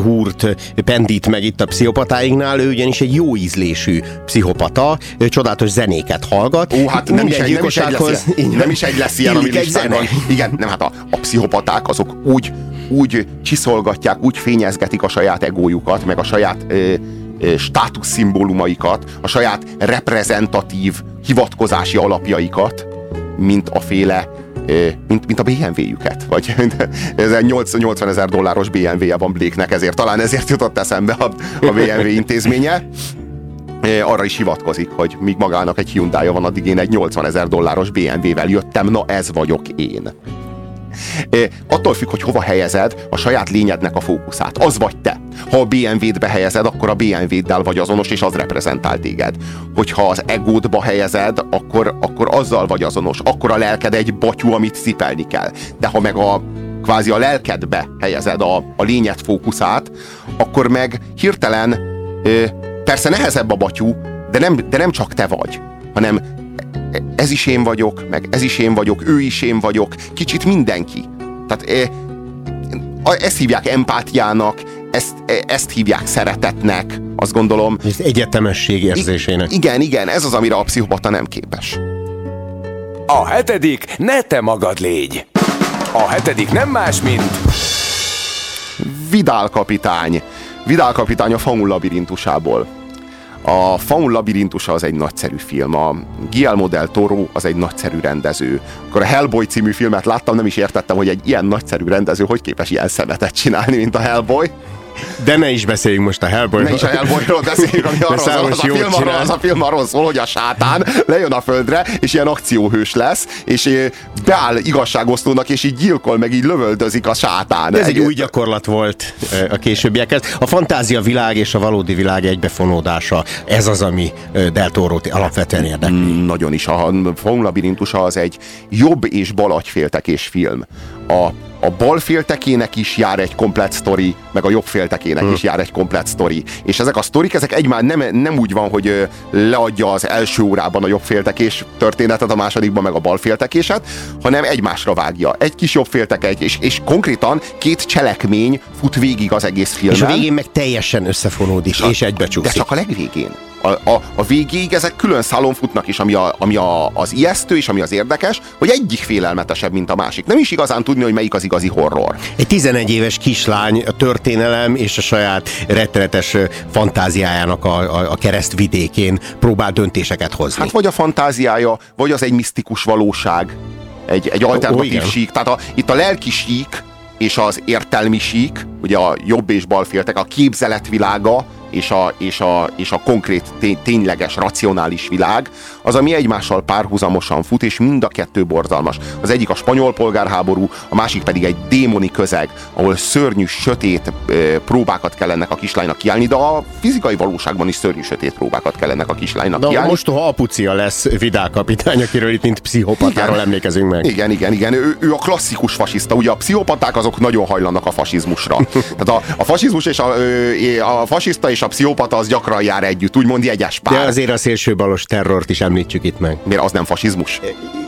húrt pendít meg itt a pszichopatáinknál, ő ugyanis egy jó ízlésű pszichopata, csodálatos zenéket hallgat. Ó, hát nem is, egy, nem, is egy lesz, nem is egy lesz ilyen, ami van. Igen, nem, hát a, a pszichopaták azok úgy, úgy csiszolgatják, úgy fényezgetik a saját egójukat, meg a saját ö, ö, státuszszimbólumaikat, a saját reprezentatív hivatkozási alapjaikat, mint a féle mint, mint a BMW-jüket, vagy ez egy 80 ezer dolláros BMW-je van Blake-nek, ezért talán ezért jutott eszembe a, a BMW intézménye arra is hivatkozik, hogy míg magának egy hyundai van, addig én egy 80 ezer dolláros BMW-vel jöttem, na ez vagyok én. Attól függ, hogy hova helyezed a saját lényednek a fókuszát. Az vagy te. Ha a BMW-t behelyezed, akkor a BMW-ddel vagy azonos, és az reprezentál téged. Hogyha az egódba helyezed, akkor, akkor azzal vagy azonos. Akkor a lelked egy batyú, amit cipelni kell. De ha meg a kvázi a lelkedbe helyezed a, a lényed fókuszát, akkor meg hirtelen persze nehezebb a batyú, de nem, de nem csak te vagy, hanem ez is én vagyok, meg ez is én vagyok, ő is én vagyok, kicsit mindenki. Tehát ezt hívják empátiának, ezt, ezt hívják szeretetnek, azt gondolom. Ez egyetemesség érzésének. Igen, igen, ez az, amire a pszichopata nem képes. A hetedik, ne te magad légy. A hetedik nem más, mint... Vidál kapitány. Vidál kapitány a Faun labirintusából. A Faun labirintusa az egy nagyszerű film, a Guillermo del Toro az egy nagyszerű rendező. Akkor a Hellboy című filmet láttam, nem is értettem, hogy egy ilyen nagyszerű rendező hogy képes ilyen szemetet csinálni, mint a Hellboy. De ne is beszéljünk most a Hellboyról. Ne is a Hellboyról beszéljünk, ami arról, az, az, a film arról, az a film arról szól, hogy a sátán lejön a földre, és ilyen akcióhős lesz, és beáll igazságosztónak, és így gyilkol, meg így lövöldözik a sátán. Ez egy, egy új gyakorlat volt a későbbiekhez. A fantázia világ és a valódi világ egybefonódása, ez az, ami Del toro alapvetően érdekli. Mm, nagyon is. A Faun labirintusa az egy jobb és bal agyféltekés film. A a bal féltekének is jár egy komplet sztori, meg a jobb féltekének hmm. is jár egy komplet sztori. És ezek a sztorik, ezek egymás nem, nem úgy van, hogy leadja az első órában a jobb féltekés történetet, a másodikban meg a bal féltekéset, hanem egymásra vágja. Egy kis jobb félteke, és, és konkrétan két cselekmény fut végig az egész filmen. És a végén meg teljesen összefonódik, és, és egybecsúszik. De csak a legvégén a, a, a végéig ezek külön szálon futnak is, ami, a, ami a, az ijesztő és ami az érdekes, hogy egyik félelmetesebb, mint a másik. Nem is igazán tudni, hogy melyik az igazi horror. Egy 11 éves kislány a történelem és a saját rettenetes fantáziájának a, a, a keresztvidékén próbál döntéseket hozni. Hát vagy a fantáziája, vagy az egy misztikus valóság, egy, egy alternatív oh, sík. Tehát a, itt a lelki sík és az értelmi sík, ugye a jobb és bal féltek, a képzeletvilága, és a, és a, és a konkrét, tényleges, racionális világ, az, ami egymással párhuzamosan fut, és mind a kettő borzalmas. Az egyik a spanyol polgárháború, a másik pedig egy démoni közeg, ahol szörnyű, sötét próbákat kell ennek a kislánynak kiállni, de a fizikai valóságban is szörnyű, sötét próbákat kell ennek a kislánynak de kiállni. most, ha apucia lesz Vidál kapitány, akiről itt mint pszichopatáról igen. emlékezünk meg. Igen, igen, igen. Ő, ő a klasszikus fasiszta. Ugye a pszichopaták azok nagyon hajlanak a fasizmusra. [LAUGHS] Tehát a, a fasizmus és a, a fasiszta és a pszichopata az gyakran jár együtt, úgymond jegyes pár. De azért a szélsőbalos terrort is említsük itt meg. Miért az nem fasizmus?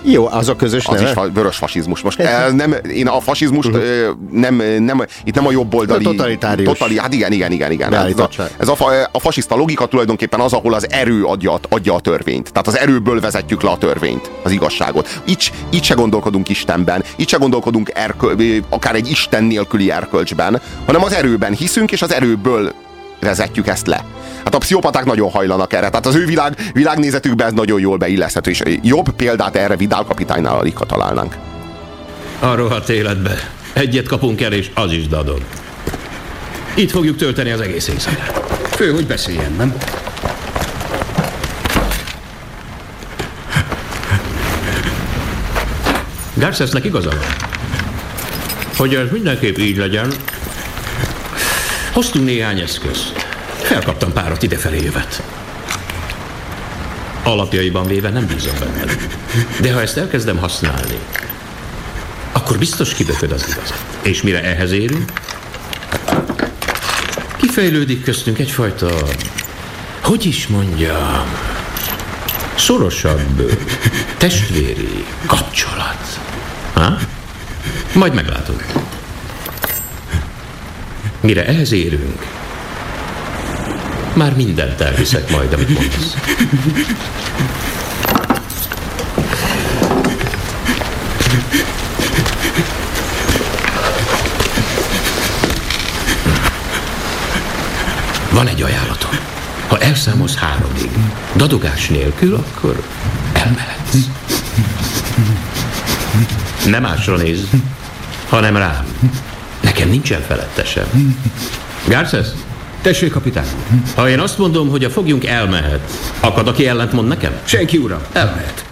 Jó, az a közös Az neve? is fa- vörös fasizmus. Most ez nem, én a fasizmust uh-huh. nem, nem, itt nem a jobb oldali... A totalitárius. Totali, hát igen, igen, igen. igen. Ez, a, ez a, a fasiszta logika tulajdonképpen az, ahol az erő adja, adja a törvényt. Tehát az erőből vezetjük le a törvényt, az igazságot. Így, így se gondolkodunk Istenben, így se gondolkodunk erköl, akár egy Isten nélküli erkölcsben, hanem az erőben hiszünk, és az erőből vezetjük ezt le. Hát a pszichopaták nagyon hajlanak erre, tehát az ő világ, világnézetükben ez nagyon jól beilleszthető, és jobb példát erre Vidál kapitánynál alig, találnánk. A rohadt életbe. Egyet kapunk el, és az is dadog. Itt fogjuk tölteni az egész éjszakát. Fő, hogy beszéljen, nem? Garcesnek igaza van. Hogy ez mindenképp így legyen, hoztunk néhány eszközt. Felkaptam párat idefelé jövet. Alapjaiban véve nem bízom benned. De ha ezt elkezdem használni, akkor biztos kibököd az igazat. És mire ehhez érünk? Kifejlődik köztünk egyfajta, hogy is mondjam, szorosabb testvéri kapcsolat. Ha? Majd meglátod. Mire ehhez érünk, már mindent elhiszek majd, amit mondasz. Van egy ajánlatom. Ha elszámolsz háromig, dadogás nélkül, akkor elmehetsz. Nem másra néz, hanem rám. Nekem nincsen felettesem. Garces, tessék, kapitány. Ha én azt mondom, hogy a fogjunk elmehet, akad, aki ellent mond nekem? Senki, uram, elmehet.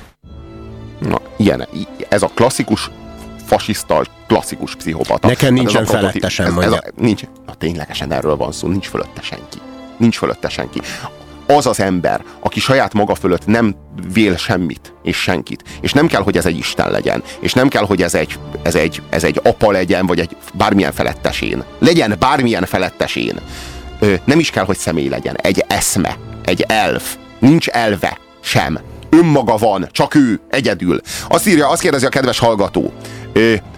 Na, ilyen, ez a klasszikus fasiszta, klasszikus pszichopata. Nekem Hát ez nincsen a prototíp- felettesem, ez, ez mondja. a, nincs, na ténylegesen erről van szó, nincs fölötte senki. Nincs fölötte senki. Az az ember, aki saját maga fölött nem vél semmit és senkit, és nem kell, hogy ez egy Isten legyen, és nem kell, hogy ez egy, ez egy, ez egy apa legyen, vagy egy bármilyen felettesén. Legyen bármilyen felettesén. Ö, nem is kell, hogy személy legyen. Egy eszme, egy elf. Nincs elve sem. Önmaga van, csak ő, egyedül. Azt írja, azt kérdezi a kedves hallgató.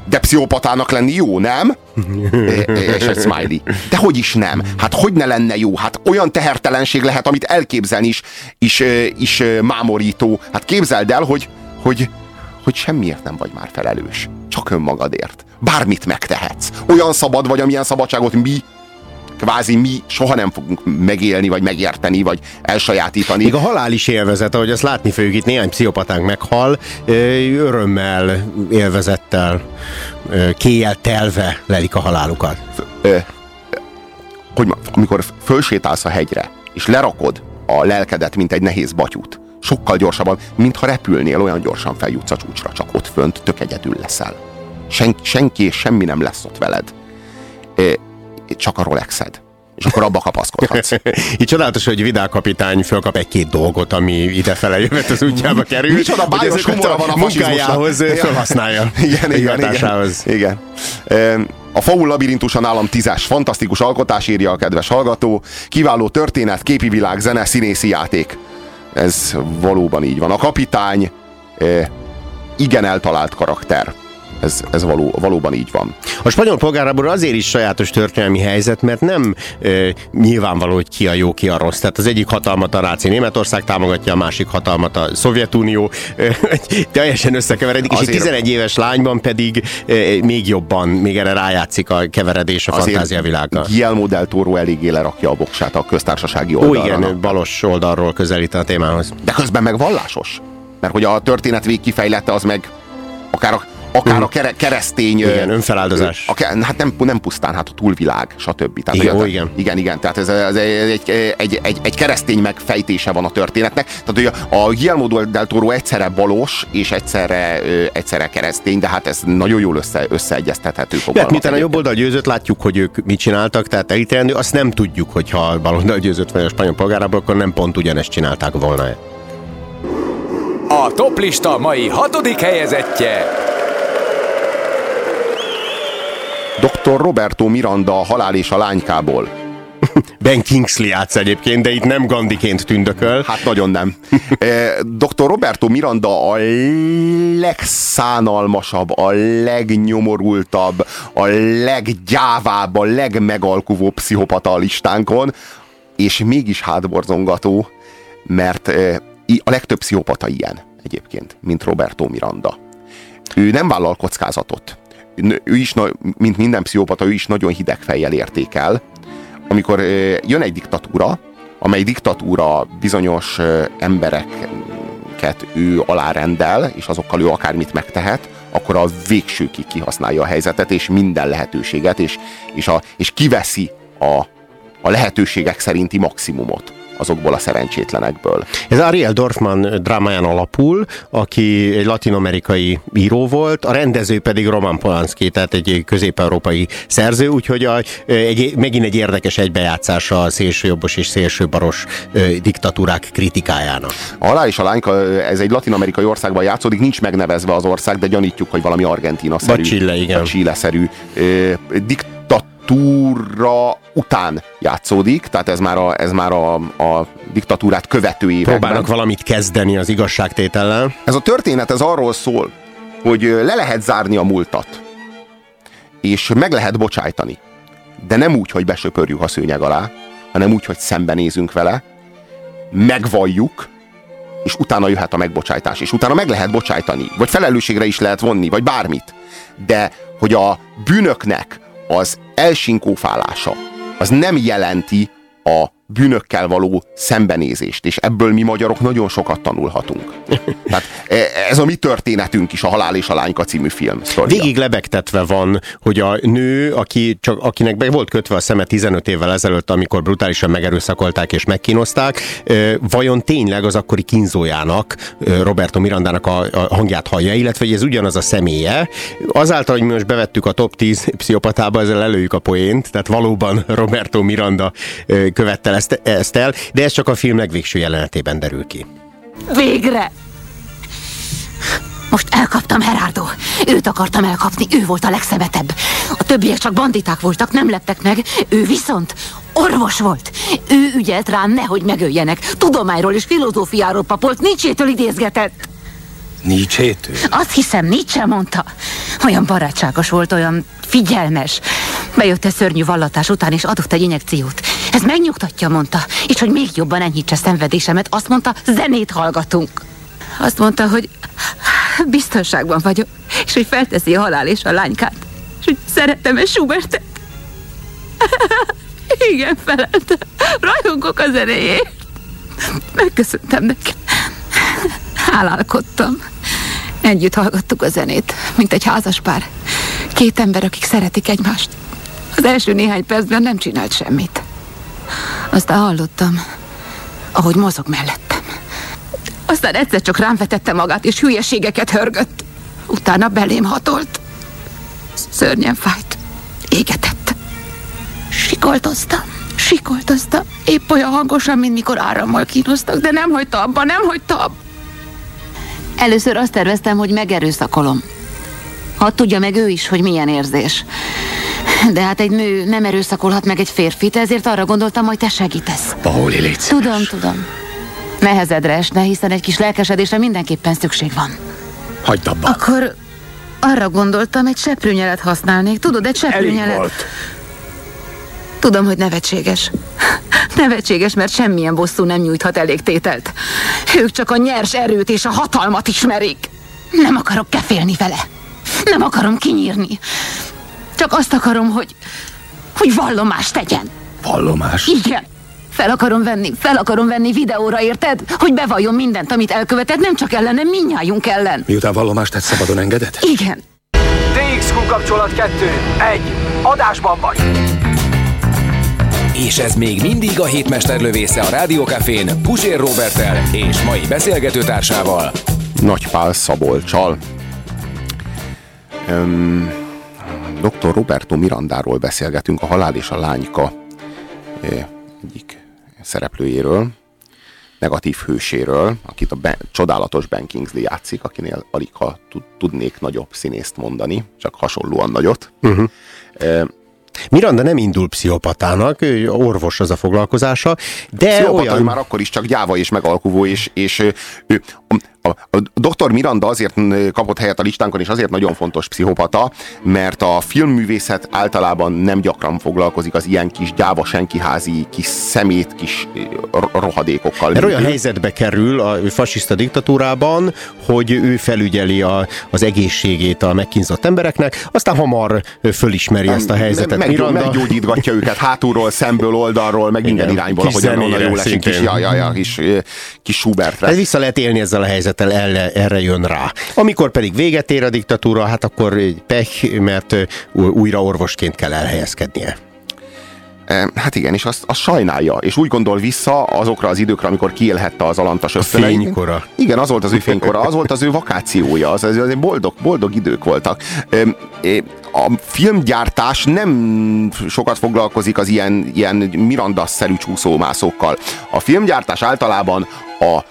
De pszichopatának lenni jó, nem? [LAUGHS] És egy smiley. De hogy is nem? Hát hogy ne lenne jó? Hát olyan tehertelenség lehet, amit elképzelni is, is, is mámorító. Hát képzeld el, hogy, hogy, hogy semmiért nem vagy már felelős. Csak önmagadért. Bármit megtehetsz. Olyan szabad vagy, amilyen szabadságot mi kvázi mi soha nem fogunk megélni, vagy megérteni, vagy elsajátítani. Még a halál is élvezet, ahogy azt látni fogjuk, itt néhány pszichopatánk meghal, örömmel, élvezettel, kéjjel telve lelik a halálukat. Ö, hogy amikor fölsétálsz a hegyre, és lerakod a lelkedet, mint egy nehéz batyút, sokkal gyorsabban, mintha repülnél, olyan gyorsan feljutsz a csúcsra, csak ott fönt tök egyedül leszel. Sen, senki és semmi nem lesz ott veled. Csak a Rolexed. És akkor abba kapaszkodhatsz. [LAUGHS] Így csodálatos, hogy Vidal kapitány fölkap egy-két dolgot, ami idefele jövet az útjába kerül. Micsoda bájos humora van a munkájához felhasználja. [LAUGHS] Igen, igen, igen. igen. Em, A Faul labirintusa nálam tízes. Fantasztikus alkotás írja a kedves hallgató. Kiváló történet, képi világ, zene, színészi játék. Ez valóban így van. A kapitány eh, igen eltalált karakter. Ez, ez való, valóban így van. A spanyol polgárháború azért is sajátos történelmi helyzet, mert nem ö, nyilvánvaló, hogy ki a jó, ki a rossz. Tehát az egyik hatalmat a náci Németország támogatja, a másik hatalmat a Szovjetunió. Ö, teljesen összekeveredik, és egy Azért- 11 éves lányban pedig ö, még jobban, még erre rájátszik a keveredés a fantázia világgal. Guillermo del Toro eléggé lerakja a boksát a köztársasági Ó, oldalra. igen, ő balos oldalról közelít a témához. De közben meg vallásos. Mert hogy a történet végkifejlete az meg akár a, akár a kere, keresztény... Igen, önfeláldozás. A, hát nem, nem pusztán, hát a túlvilág, stb. Tehát, Igen, ó, igen. igen, igen. Tehát ez, ez egy, egy, egy, egy, keresztény megfejtése van a történetnek. Tehát hogy a Guillermo del Toro egyszerre balos és egyszerre, egyszerre keresztény, de hát ez nagyon jól össze, összeegyeztethető Mert fogalmak. miután a jobb oldal győzött, látjuk, hogy ők mit csináltak, tehát elítélendő, azt nem tudjuk, hogy ha a bal oldal győzött vagy a spanyol polgárháború, akkor nem pont ugyanezt csinálták volna. A toplista mai hatodik helyezettje. Dr. Roberto Miranda a halál és a lánykából. [LAUGHS] Ben Kingsley játsz egyébként, de itt nem Gandiként tündököl. Hát nagyon nem. [LAUGHS] Eh, Dr. Roberto Miranda a legszánalmasabb, a legnyomorultabb, a leggyávább, a legmegalkuvóbb pszichopata a listánkon, és mégis hátborzongató, mert eh, a legtöbb pszichopata ilyen egyébként, mint Roberto Miranda. Ő nem vállal kockázatot. Ő is, mint minden pszichopata, ő is nagyon hideg fejjel értékel, amikor jön egy diktatúra, amely diktatúra bizonyos embereket ő alárendel, és azokkal ő akármit megtehet, akkor a végsőkig kihasználja a helyzetet, és minden lehetőséget, és, és, a, és kiveszi a, a lehetőségek szerinti maximumot azokból a szerencsétlenekből. Ez Ariel Dorfman drámáján alapul, aki egy latinamerikai író volt, a rendező pedig Roman Polanski, tehát egy közép-európai szerző, úgyhogy a, egy, megint egy érdekes egybejátszása a szélsőjobbos és szélsőbaros diktatúrák kritikájának. A Halál és a lányka, ez egy latin-amerikai országban játszódik, nincs megnevezve az ország, de gyanítjuk, hogy valami Argentina-szerű. Vagy Chile, igen. Chile-szerű ö, diktatúra után játszódik, tehát ez már a, ez már a, a diktatúrát követő években. Próbálnak valamit kezdeni az igazságtétellel. Ez a történet ez arról szól, hogy le lehet zárni a múltat, és meg lehet bocsájtani. De nem úgy, hogy besöpörjük a szőnyeg alá, hanem úgy, hogy szembenézünk vele, megvalljuk, és utána jöhet a megbocsájtás, és utána meg lehet bocsájtani, vagy felelősségre is lehet vonni, vagy bármit. De hogy a bűnöknek az elsinkófálása, az nem jelenti a bűnökkel való szembenézést, és ebből mi magyarok nagyon sokat tanulhatunk. Tehát e- ez a mi történetünk is, a Halál és a Lányka című film. sztoria. Végig lebegtetve van, hogy a nő, aki csak, akinek be volt kötve a szeme 15 évvel ezelőtt, amikor brutálisan megerőszakolták és megkínozták, ö, vajon tényleg az akkori kínzójának, ö, Roberto Mirandának a, a hangját hallja, illetve hogy ez ugyanaz a személye. Azáltal, hogy mi most bevettük a top 10 pszichopatába, ezzel előjük a poént, tehát valóban Roberto Miranda követte ezt, ezt el, de ez csak a film legvégső jelenetében derül ki. Végre! Most elkaptam Herardo. Őt akartam elkapni, ő volt a legszemetebb. A többiek csak banditák voltak, nem leptek meg. Ő viszont orvos volt. Ő ügyelt rám, nehogy megöljenek. Tudományról és filozófiáról papolt, Nietzsétől idézgetett. Nietzsétől? Azt hiszem, Nietzsche mondta. Olyan barátságos volt, olyan figyelmes. Bejött egy szörnyű vallatás után, és adott egy injekciót. Ez megnyugtatja, mondta. És hogy még jobban enyhítse szenvedésemet, azt mondta, zenét hallgatunk. Azt mondta, hogy biztonságban vagyok, és hogy felteszi a halál és a lánykát, és hogy szeretem-e Schubertet. [LAUGHS] Igen, feleltem. Rajongok a zenéjét. Megköszöntem neki. Hálálkodtam. Együtt hallgattuk a zenét, mint egy házas pár. Két ember, akik szeretik egymást. Az első néhány percben nem csinált semmit. Aztán hallottam, ahogy mozog mellettem. Aztán egyszer csak rám vetette magát, és hülyeségeket hörgött. Utána belém hatolt. Szörnyen fájt. Égetett. Sikoltoztam. Sikoltoztam. Épp olyan hangosan, mint mikor árammal kínoztak, de nem hagyta abba, nem hagyta abba. Először azt terveztem, hogy megerőszakolom. Hadd tudja meg ő is, hogy milyen érzés. De hát egy nő nem erőszakolhat meg egy férfit, ezért arra gondoltam, hogy te segítesz. Pauli, légy szíves. Tudom, tudom. Nehezedre esne, hiszen egy kis lelkesedésre mindenképpen szükség van. Hagyd abba. Akkor arra gondoltam, egy seprűnyelet használnék. Tudod, egy Elég seprűnyelet. volt. Tudom, hogy nevetséges. [LAUGHS] Nevetséges, mert semmilyen bosszú nem nyújthat elég tételt. Ők csak a nyers erőt és a hatalmat ismerik. Nem akarok kefélni vele. Nem akarom kinyírni. Csak azt akarom, hogy, hogy vallomást tegyen. Vallomás. Igen. Fel akarom venni, fel akarom venni videóra, érted? Hogy bevalljon mindent, amit elkövetett, nem csak ellenem, minnyájunk ellen. Miután vallomást tett, szabadon engedett? Igen. DXQ kapcsolat 2. 1. Adásban vagy. És ez még mindig a hétmester lövésze a Rádiókafén Pusér Robertel és mai beszélgetőtársával. Nagy Pál Szabolcsal. Öm, Dr. Roberto Mirandáról beszélgetünk, a Halál és a Lányka eh, egyik szereplőjéről, negatív hőséről, akit a ben, csodálatos Ben Kingsley játszik, akinél alig ha tud, tudnék nagyobb színészt mondani, csak hasonlóan nagyot. Uh-huh. Eh, Miranda nem indul pszichopatának, ő orvos az a foglalkozása, de Pszichopata, olyan... már akkor is csak gyáva és megalkuvó, és, és ő, a, a, dr. Miranda azért kapott helyet a listánkon, és azért nagyon fontos pszichopata, mert a filmművészet általában nem gyakran foglalkozik az ilyen kis gyáva senkiházi, kis szemét, kis rohadékokkal. Mert olyan helyzetbe kerül a fasiszta diktatúrában, hogy ő felügyeli a, az egészségét a megkínzott embereknek, aztán hamar fölismeri ezt a helyzetet. Meg, Miranda... Meggyógyítgatja őket hátulról, szemből, oldalról, meg minden Igen, irányból, kis ahogy onnan jól esik, kis, ja, ja, ja, kis, kis Schubertre. Ez vissza lehet élni ezzel a helyzettel, erre, erre jön rá. Amikor pedig véget ér a diktatúra, hát akkor egy pech, mert újra orvosként kell elhelyezkednie. Hát igen, és azt, azt sajnálja, és úgy gondol vissza azokra az időkre, amikor kiélhette az alantas ösztöneit. fénykora. Igen, az volt az ő fénykora, az volt az ő vakációja, az, az, az boldog, boldog idők voltak. A filmgyártás nem sokat foglalkozik az ilyen, ilyen Miranda-szerű csúszómászókkal. A filmgyártás általában a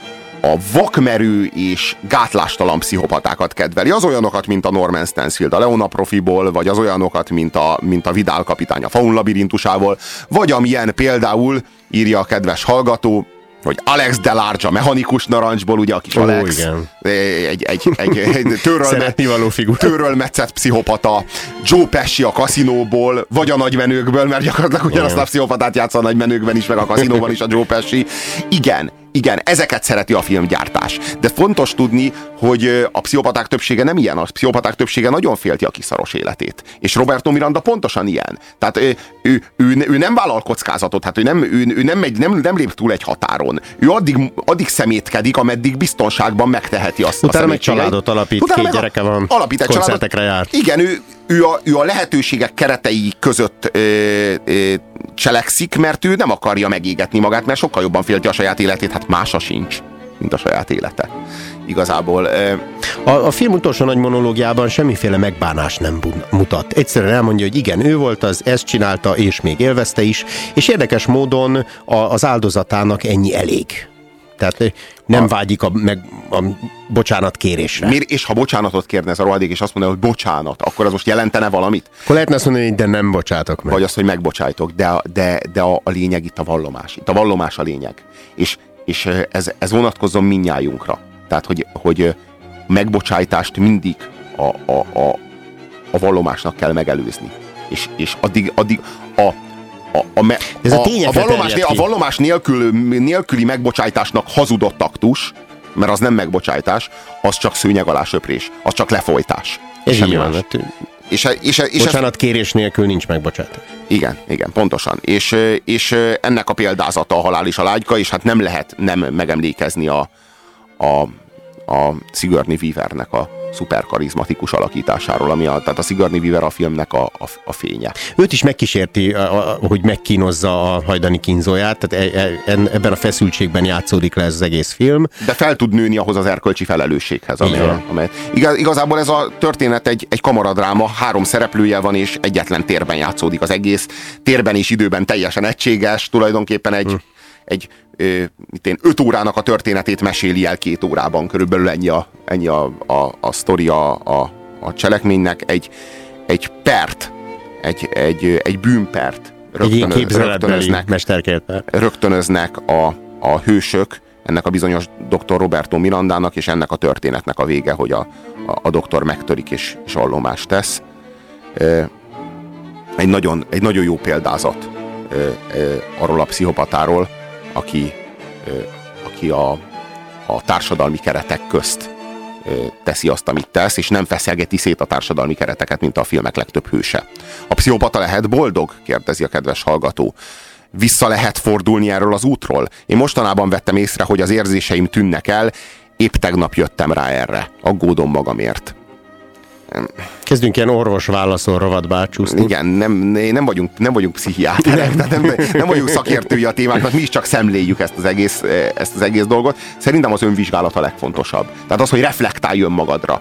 a vakmerő és gátlástalan pszichopatákat kedveli. Az olyanokat, mint a Norman Stansfield a Leona Profiból, vagy az olyanokat, mint a, mint a Vidál kapitány a Faun labirintusából, vagy amilyen például, írja a kedves hallgató, hogy Alex Delarge a mechanikus narancsból, ugye a kis Ó, Alex, igen. egy, egy, egy, egy [LAUGHS] Szeretnivaló figura. törről metszett pszichopata, Joe Pesci a kaszinóból, vagy a nagymenőkből, mert gyakorlatilag ugyanazt a pszichopatát játsza a nagymenőkben is, meg a kaszinóban is a Joe Pesci. Igen, Igen, ezeket szereti a filmgyártás. De fontos tudni, hogy a pszichopaták többsége nem ilyen, a pszichopaták többsége nagyon félti a kiszaros életét. És Roberto Miranda pontosan ilyen. Tehát ő, ő, ő, ő nem vállal kockázatot, hát ő nem, ő, ő nem, megy, nem, nem lép túl egy határon. Ő addig, addig szemétkedik, ameddig biztonságban megteheti azt Utána a szemétségeit. családot alapít, Utána két gyereke van, alapít egy családot. koncertekre járt. Igen, ő, ő, a, ő a lehetőségek keretei között ö, ö, cselekszik, mert ő nem akarja megégetni magát, mert sokkal jobban félti a saját életét, hát mása sincs, mint a saját élete. Igazából A, a film utolsó nagy monológiában semmiféle megbánás nem mutat. Egyszerűen elmondja, hogy igen, ő volt az, ezt csinálta, és még élvezte is, és érdekes módon a, az áldozatának ennyi elég. Tehát nem vágyik a, meg, a bocsánat kérésre. miért, és ha bocsánatot kérne ez a rohadék, és azt mondaná, hogy bocsánat, akkor az most jelentene valamit? Akkor lehetne azt mondani, hogy de nem bocsátok meg. Vagy azt, hogy megbocsájtok, de, a- de, de a, a lényeg itt a vallomás. Itt a vallomás a lényeg. És, és ez, ez vonatkozzon minnyájunkra. Tehát, hogy, hogy megbocsájtást mindig a, a, a, a vallomásnak kell megelőzni. És, és addig, addig a, a, a, me, Ez a a, a, vallomás, a vallomás nélkül, nélküli megbocsájtásnak hazudott aktus, mert az nem megbocsájtás, az csak szőnyeg alá söprés, az csak lefolytás. Ez Semmi van. más. hát, És, és, és, és Bocsánat kérés nélkül nincs megbocsátás. igen, igen, pontosan. És, és ennek a példázata a halál és a lágyka, és hát nem lehet nem megemlékezni a, a, a Sigourney Weavernek a szuperkarizmatikus alakításáról, ami a, tehát a Sigourney Weaver a filmnek a, a, a fénye. Őt is megkísérti, a- a- hogy megkínozza a hajdani kínzóját, tehát e- e- en- ebben a feszültségben játszódik le ez az egész film. De fel tud nőni ahhoz az erkölcsi felelősséghez. Amely, amely, igaz, igazából ez a történet egy, egy kamaradráma, három szereplője van, és egyetlen térben játszódik az egész. Térben és időben teljesen egységes, tulajdonképpen egy, Hm. egy mit én, öt órának a történetét meséli el két órában, körülbelül ennyi a, ennyi a, a, a sztori a, a, a cselekménynek. Egy, egy pert, egy, egy, egy bűnpert Egy rögtönöz, képzeletbeli rögtönöznek rögtönöznek a, a hősök, ennek a bizonyos dr. Roberto Mirandának, és ennek a történetnek a vége, hogy a, a, a doktor megtörik és, és allomást tesz. Egy nagyon, egy nagyon jó példázat arról a pszichopatáról, aki, aki a, a társadalmi keretek közt teszi azt, amit tesz, és nem feszelgeti szét a társadalmi kereteket, mint a filmek legtöbb hőse. A pszichopata lehet boldog? kérdezi a kedves hallgató. Vissza lehet fordulni erről az útról? Én mostanában vettem észre, hogy az érzéseim tűnnek el, épp tegnap jöttem rá erre. Aggódom magamért. Kezdünk ilyen orvos válaszol rovatba átsúszni. Igen, nem, nem vagyunk, nem vagyunk pszichiáterek, tehát nem, nem vagyunk szakértői a témáknak, mi is csak szemléljük ezt az, egész, ezt az egész dolgot. Szerintem az önvizsgálat a legfontosabb. Tehát az, hogy reflektálj önmagadra.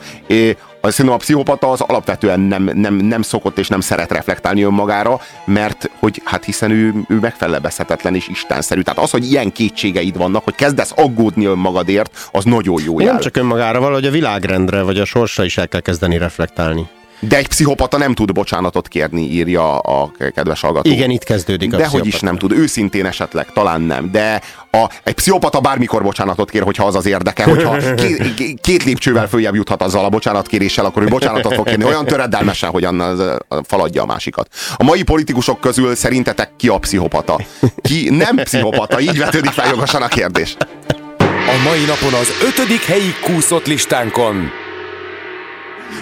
Szerintem a pszichopata az alapvetően nem, nem, nem szokott és nem szeret reflektálni önmagára, mert hogy hát hiszen ő, ő megfelebezhetetlen és istenszerű. Tehát az, hogy ilyen kétségeid vannak, hogy kezdesz aggódni önmagadért, az nagyon jó jel. Nem csak önmagára, valahogy a világrendre, vagy a sorsra is el kell kezdeni reflektálni. De egy pszichopata nem tud bocsánatot kérni, írja a kedves hallgató. Igen, itt kezdődik a De hogy is nem tud. Őszintén esetleg, talán nem. De a, egy pszichopata bármikor bocsánatot kér, hogyha az az érdeke, hogyha két, két lépcsővel följebb juthat azzal a bocsánatkéréssel, akkor ő bocsánatot fog kérni. Olyan töredelmesen, hogy anna faladja a másikat. A mai politikusok közül szerintetek ki a pszichopata? Ki nem pszichopata? Így vetődik fel jogosan a kérdés. A mai napon az ötödik helyi kúszott listánkon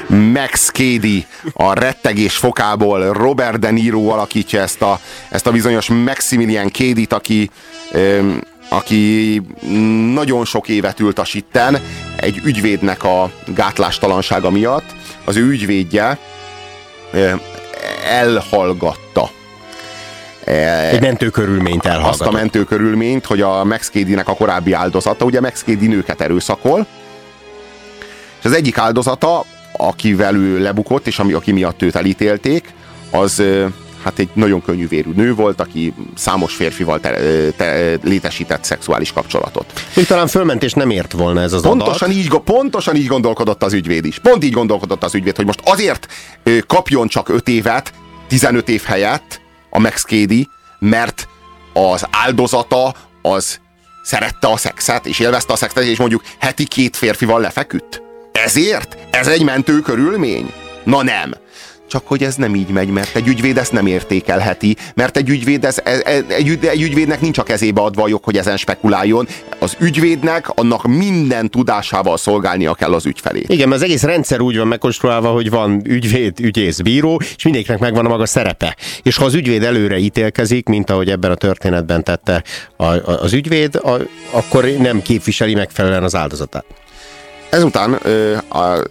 Max Cady a rettegés fokából Robert De Niro alakítja ezt a, ezt a bizonyos Maximilian Cady-t, aki, öm, aki nagyon sok évet ült a sitten egy ügyvédnek a gátlástalansága miatt. Az ő ügyvédje öm, elhallgatta Egy mentőkörülményt azt a elhallgatott. mentőkörülményt, hogy a Max Cady-nek a korábbi áldozata, ugye Max Cady nőket erőszakol, és az egyik áldozata, akivel ő lebukott, és ami, aki miatt őt elítélték, az hát egy nagyon könnyű vérű nő volt, aki számos férfival te, te, létesített szexuális kapcsolatot. Még talán fölment és nem ért volna ez az Pontosan adat. így, pontosan így gondolkodott az ügyvéd is. Pont így gondolkodott az ügyvéd, hogy most azért kapjon csak 5 évet, 15 év helyett a Max Cady, mert az áldozata az szerette a szexet, és élvezte a szexet, és mondjuk heti két férfival lefeküdt. Ezért? Ez egy mentő körülmény? Na nem. csak hogy ez nem így megy, mert egy ügyvéd ezt nem értékelheti, mert egy, ügyvéd ez, egy, egy ügyvédnek nincs a kezébe adva a jog, hogy ezen spekuláljon. Az ügyvédnek annak minden tudásával szolgálnia kell az ügyfelét. Igen, mert az egész rendszer úgy van megkonstruálva, hogy van ügyvéd, ügyész, bíró, és mindegyiknek megvan a maga szerepe. És ha az ügyvéd előre ítélkezik, mint ahogy ebben a történetben tette a, a, az ügyvéd, a, akkor nem képviseli megfelelően az áldozatát. Ezután ö, a,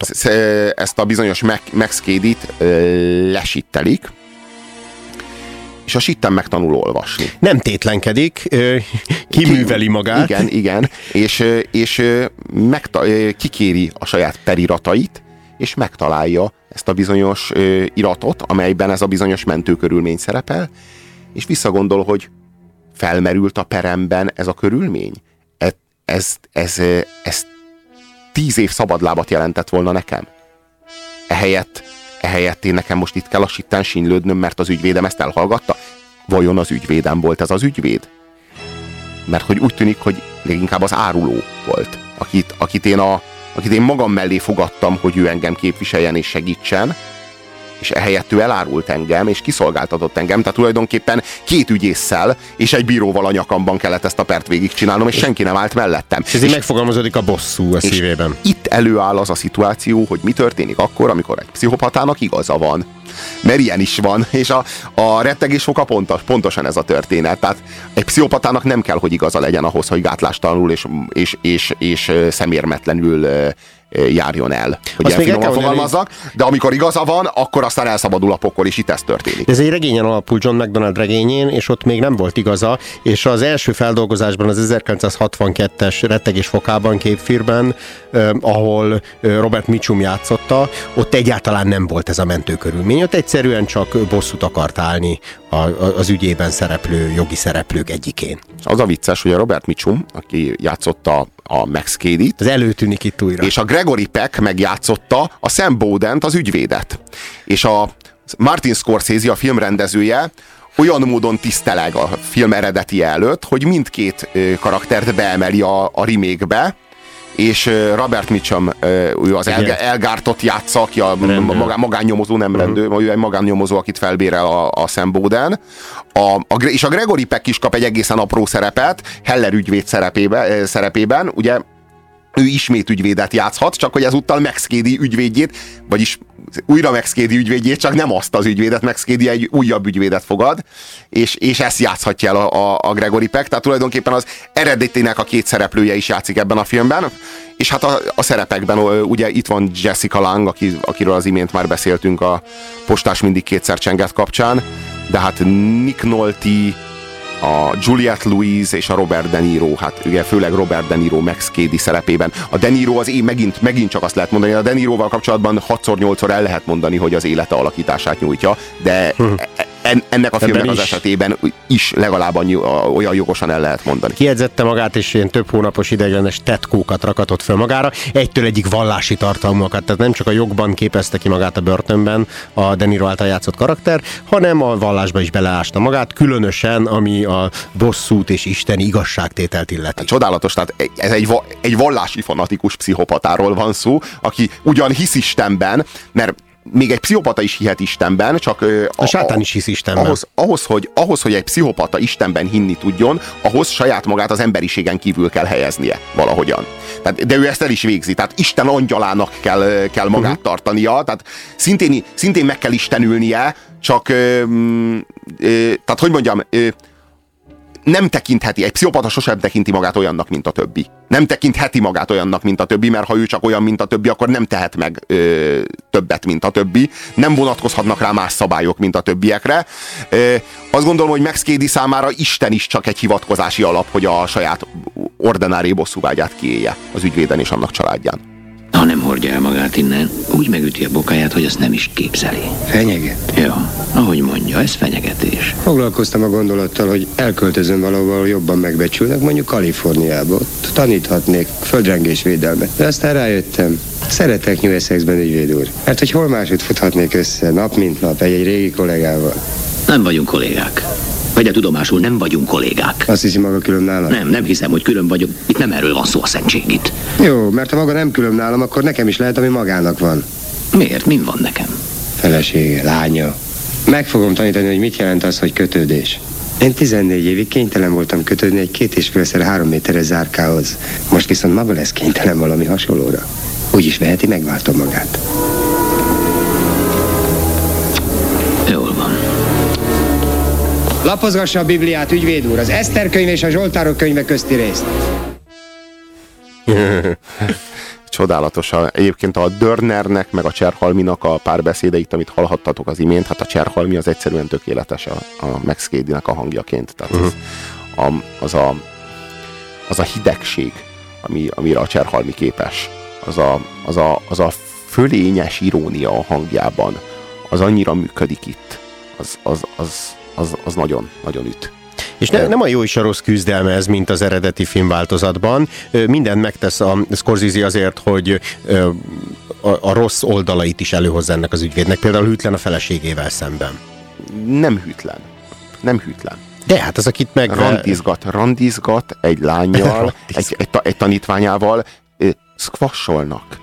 ezt a bizonyos Max ö, lesittelik, és a sitten megtanul olvasni. Nem tétlenkedik, kiműveli magát. Igen, igen, és, és megta- kikéri a saját periratait, és megtalálja ezt a bizonyos iratot, amelyben ez a bizonyos mentőkörülmény szerepel, és visszagondol, hogy felmerült a peremben ez a körülmény. Ez, ez, ez, ö, ez tíz év szabadlábat jelentett volna nekem. Ehelyett, ehelyett én nekem most itt kell a sitten sínylődnöm, mert az ügyvédem ezt elhallgatta. Vajon az ügyvédem volt ez az ügyvéd? Mert hogy úgy tűnik, hogy leginkább az áruló volt, akit, akit, én a, akit én magam mellé fogadtam, hogy ő engem képviseljen és segítsen, és ehelyett ő elárult engem, és kiszolgáltatott engem, tehát tulajdonképpen két ügyésszel és egy bíróval a nyakamban kellett ezt a pert végigcsinálnom, és senki nem állt mellettem. És ezért megfogalmazódik a bosszú a és szívében. Itt előáll az a szituáció, hogy mi történik akkor, amikor egy pszichopatának igaza van. Mert ilyen is van, és a, a rettegés foka pontos, pontosan ez a történet. Tehát egy pszichopatának nem kell, hogy igaza legyen ahhoz, hogy gátlástalanul és, és, és, és ö, szemérmetlenül járjon el. Hogy Azt finoman fogalmazzak, de amikor igaza van, akkor aztán elszabadul a pokol, és itt ez történik. Ez egy regényen alapul John McDonald regényén, és ott még nem volt igaza, és az első feldolgozásban, az 1962-es rettegés fokában képfilmben, eh, ahol Robert Mitchum játszotta, ott egyáltalán nem volt ez a mentőkörülmény, ott egyszerűen csak bosszút akart állni a, az ügyében szereplő jogi szereplők egyikén. Az a vicces, hogy a Robert Mitchum, aki játszotta a Max Cady-t, Ez előtűnik itt újra. és a Gregory Peck megjátszotta a Sam Bowdent, az ügyvédet. És a Martin Scorsese, a filmrendezője, olyan módon tiszteleg a film eredeti előtt, hogy mindkét karaktert beemeli a, a remake-be, és Robert Mitchum, ő az Igen. Elgártot játsza, aki a magá, magánnyomozó, nem rendőr, ő egy magánnyomozó, akit felbérel a, a Sam Bowden. A, a, és a Gregory Peck is kap egy egészen apró szerepet, Heller ügyvéd szerepébe, szerepében, ugye ő ismét ügyvédet játszhat, csak hogy ezúttal Cady ügyvédjét, vagyis újra Cady ügyvédjét, csak nem azt az ügyvédet, Cady egy újabb ügyvédet fogad, és, és ezt játszhatja el a, a, a Gregory Peck, tehát tulajdonképpen az eredetének a két szereplője is játszik ebben a filmben, és hát a, a szerepekben ugye itt van Jessica Lang, aki, akiről az imént már beszéltünk a postás mindig kétszer csenget kapcsán, de hát Nick Nolte, a Juliette Louise és a Robert De Niro, hát ugye főleg Robert De Niro Max Cady szerepében. A De Niro az én megint, megint csak azt lehet mondani, a De Niroval kapcsolatban 6-8-szor el lehet mondani, hogy az élete alakítását nyújtja, de en, ennek a filmnek az esetében is legalább annyi, olyan jogosan el lehet mondani. Kiedzette magát, és ilyen több hónapos ideiglenes tetkókat rakatott fel magára, egytől egyik vallási tartalmakat, tehát nem csak a jogban képezte ki magát a börtönben a De Niro által játszott karakter, hanem a vallásba is beleásta magát, különösen ami a bosszút és isteni igazságtételt illeti. Csodálatos, tehát ez egy, egy vallási fanatikus pszichopatáról van szó, aki ugyan hisz Istenben, mert még egy pszichopata is hihet Istenben, csak... ö, A sátán is hisz Istenben. Ahhoz, ahhoz, hogy, ahhoz, hogy egy pszichopata Istenben hinni tudjon, ahhoz saját magát az emberiségen kívül kell helyeznie valahogyan. Tehát, de ő ezt el is végzi, tehát Isten angyalának kell, kell magát uh-huh. tartania, tehát szintén, szintén meg kell istenülnie, csak ö, mm, ö, tehát hogy mondjam, ö, nem tekintheti, egy pszichopata sosem tekinti magát olyannak, mint a többi. Nem tekintheti magát olyannak, mint a többi, mert ha ő csak olyan, mint a többi, akkor nem tehet meg ö, többet, mint a többi. Nem vonatkozhatnak rá más szabályok, mint a többiekre. Ö, azt gondolom, hogy Max Cady számára Isten is csak egy hivatkozási alap, hogy a saját ordinári bosszúvágyát kiélje az ügyvéden és annak családján. Ha nem hordja el magát innen, úgy megüti a bokáját, hogy azt nem is képzeli. Fenyeget? Ja, ahogy mondja, ez fenyegetés. Foglalkoztam a gondolattal, hogy elköltözöm valahol, ahol jobban megbecsülnek, mondjuk Kaliforniába. Ott taníthatnék földrengésvédelmet. De aztán rájöttem, szeretek New Essexben ügyvéd úr. Mert hogy hol máshogy futhatnék össze, nap mint nap, egy-egy régi kollégával. Nem vagyunk kollégák. Vegye tudomásul, nem vagyunk kollégák. Azt hiszi maga külön nálam? Nem, nem hiszem, hogy külön vagyok. Itt nem erről van szó a szentség itt. Jó, mert ha maga nem külön nálam, akkor nekem is lehet, ami magának van. Miért? Min van nekem? felesége, lánya. Meg fogom tanítani, hogy mit jelent az, hogy kötődés. Én 14 évig kénytelen voltam kötődni egy két és félszer három méteres zárkához. Most viszont maga lesz kénytelen valami hasonlóra. Úgy is veheti, megváltom magát. Lapozgassa a Bibliát, ügyvéd úr, az Eszter könyv és a Zsoltárok könyve közti részt. [LAUGHS] Csodálatos. Egyébként a Dörnernek, meg a Cserhalminak a párbeszédeit, amit hallhattatok az imént, hát a Cserhalmi az egyszerűen tökéletes a, a Max Cady-nek a hangjaként. Tehát az, a, az, a, az a hidegség, ami, amire a Cserhalmi képes, az a, az, a, az a fölényes irónia a hangjában, az annyira működik itt. Az, az, az, az, az nagyon, nagyon üt. És ne, nem a jó és a rossz küzdelme ez, mint az eredeti filmváltozatban. Ö, Mindent megtesz a Scorsese azért, hogy a, a rossz oldalait is előhozza ennek az ügyvédnek, például hűtlen a feleségével szemben. Nem hűtlen. Nem hűtlen. De hát az, akit meg... Randizgat, randizgat egy lányjal, [LAUGHS] egy, egy, egy tanítványával, ö, squasholnak.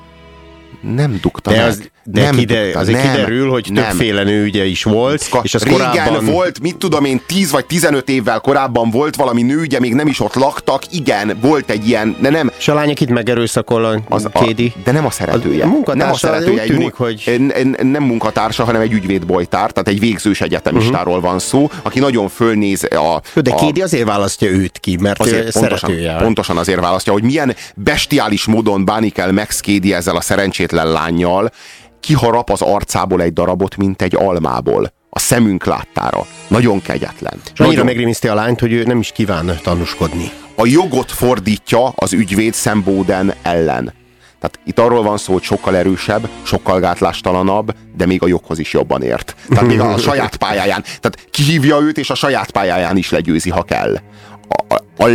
Nem dugta De, meg. az, de nem kide, dugta, azért nem, kiderül, hogy nem. többféle nőügye is volt, Ska- és az Régen korábban... volt, mit tudom én, 10 vagy 15 évvel korábban volt valami nő, ugye még nem is ott laktak, igen, volt egy ilyen, de nem. És a lány, akit megerőszakol a az Kédi? de nem a szeretője. A munkatársa, nem a szeretője, úgy tűnik, hogy- nem munkatársa, hanem egy ügyvédbojtár, tehát egy végzős egyetemistáról van szó, aki nagyon fölnéz a... Jó, de a, Kédi azért választja őt ki, mert Azért pontosan, szeretője. pontosan azért választja, hogy milyen bestiális módon bánik el Max Cady ezzel a szerencsétlen lányjal, kiharap az arcából egy darabot, mint egy almából. A szemünk láttára. Nagyon kegyetlen. És annyira megrémiszti a lányt, hogy ő nem is kíván tanúskodni. a jogot fordítja az ügyvéd Sam Bowden ellen. Tehát itt arról van szó, hogy sokkal erősebb, sokkal gátlástalanabb, de még a joghoz is jobban ért. Tehát még a [LAUGHS] saját pályáján. Tehát kihívja őt, és a saját pályáján is legyőzi, ha kell. A, a,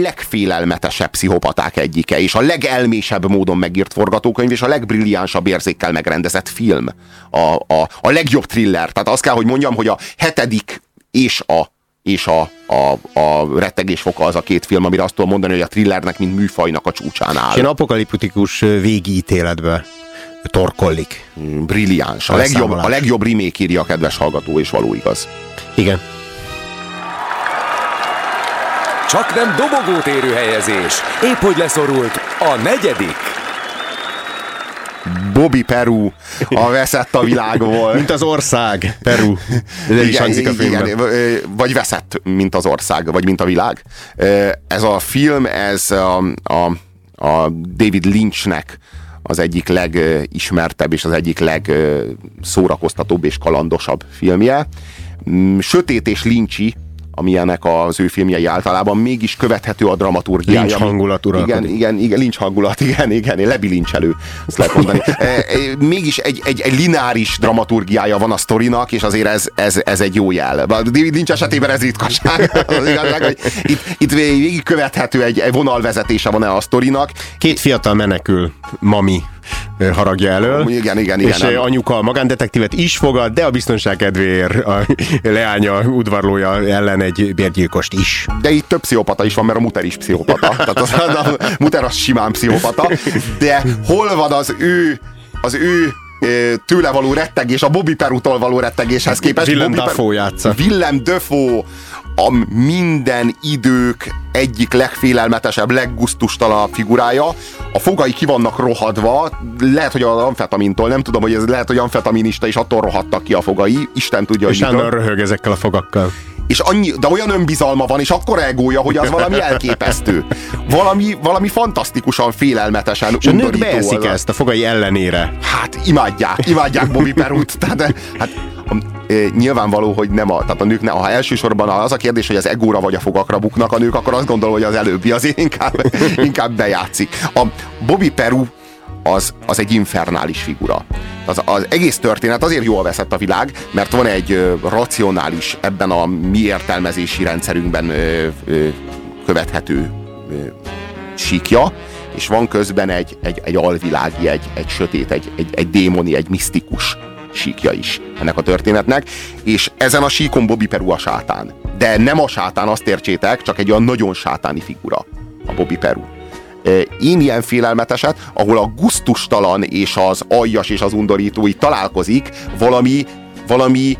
legfélelmetesebb pszichopaták egyike, és a legelmésebb módon megírt forgatókönyv, és a legbrilliánsabb érzékkel megrendezett film. A, a, a legjobb thriller. Tehát azt kell, hogy mondjam, hogy a hetedik és a és a, a, a rettegés foka az a két film, amire azt tudom mondani, hogy a thrillernek, mint műfajnak a csúcsán áll. Ilyen apokaliptikus végi ítéletbe torkollik. Mm, Brilliáns. A A legjobb, a legjobb remake írja a kedves hallgató, és való igaz. Igen. Csak nem dobogót érő helyezés. Épp hogy leszorult a negyedik. Bobby Peru, a veszett a világból. Mint az ország, Peru. [LAUGHS] Ez is hangzik a filmben. igen, vagy veszett, mint az ország, vagy mint a világ. Ez a film, ez a, a, a David Lynchnek az egyik legismertebb és az egyik legszórakoztatóbb és kalandosabb filmje. Mm, Sötét és lincsi, amilyenek az ő filmjei általában, mégis követhető a dramaturgiája. Lincs hangulat Igen, uralkodik. igen, igen, lincs hangulat, igen, igen, lebilincselő, azt lehet mondani. [LAUGHS] E, e, Mégis egy, egy, egy lineáris dramaturgiája van a sztorinak, és azért ez, ez, ez egy jó jel. David Lynch esetében ez ritkaság. [LAUGHS] Az igazság, hogy itt, itt végig követhető egy, egy vonalvezetése van-e a sztorinak. Két fiatal menekül mami ö, haragja elől. Igen, igen, igen. És ö, anyuka a magándetektívet is fogad, de a biztonság kedvéért a leánya udvarlója ellen egy bérgyilkost is. De itt több pszichopata is van, mert a Muter is pszichopata. [LAUGHS] Tehát az, a Muter az simán pszichopata. De hol van az ő, az ő tőle való rettegés, a Bobby Perutól való rettegéshez képest. Willem Dafoe játsza. Willem Dafoe a minden idők egyik legfélelmetesebb, leggusztustalanabb figurája. A fogai ki vannak rohadva, lehet, hogy az amfetamintól, nem tudom, hogy ez lehet, hogy amfetaminista, és attól rohadtak ki a fogai. Isten tudja, És hogy állandóan röhög ezekkel a fogakkal. És annyi, de olyan önbizalma van, és akkor egója, hogy az valami elképesztő. Valami, valami fantasztikusan félelmetesen És a nők beeszik az ezt a fogai ellenére. Hát imádják, imádják Bobby Perut. Tehát, hát, a, e, nyilvánvaló, hogy nem a, tehát a nők, ne, ha elsősorban az a kérdés, hogy az egóra vagy a fogakra buknak a nők, akkor azt gondolom, hogy az előbbi azért inkább, inkább bejátszik. A Bobby Peru az, az egy infernális figura. Az, az egész történet azért jól veszett a világ, mert van egy ö, racionális, ebben a mi értelmezési rendszerünkben ö, ö, követhető ö, síkja, és van közben egy, egy, egy alvilági, egy, egy sötét, egy, egy, egy démoni, egy misztikus síkja is ennek a történetnek, és ezen a síkon Bobby Peru a sátán. De nem a sátán, azt értsétek, csak egy olyan nagyon sátáni figura a Bobby Peru. Én ilyen félelmeteset, ahol a guztustalan és az aljas és az undorító így találkozik valami, valami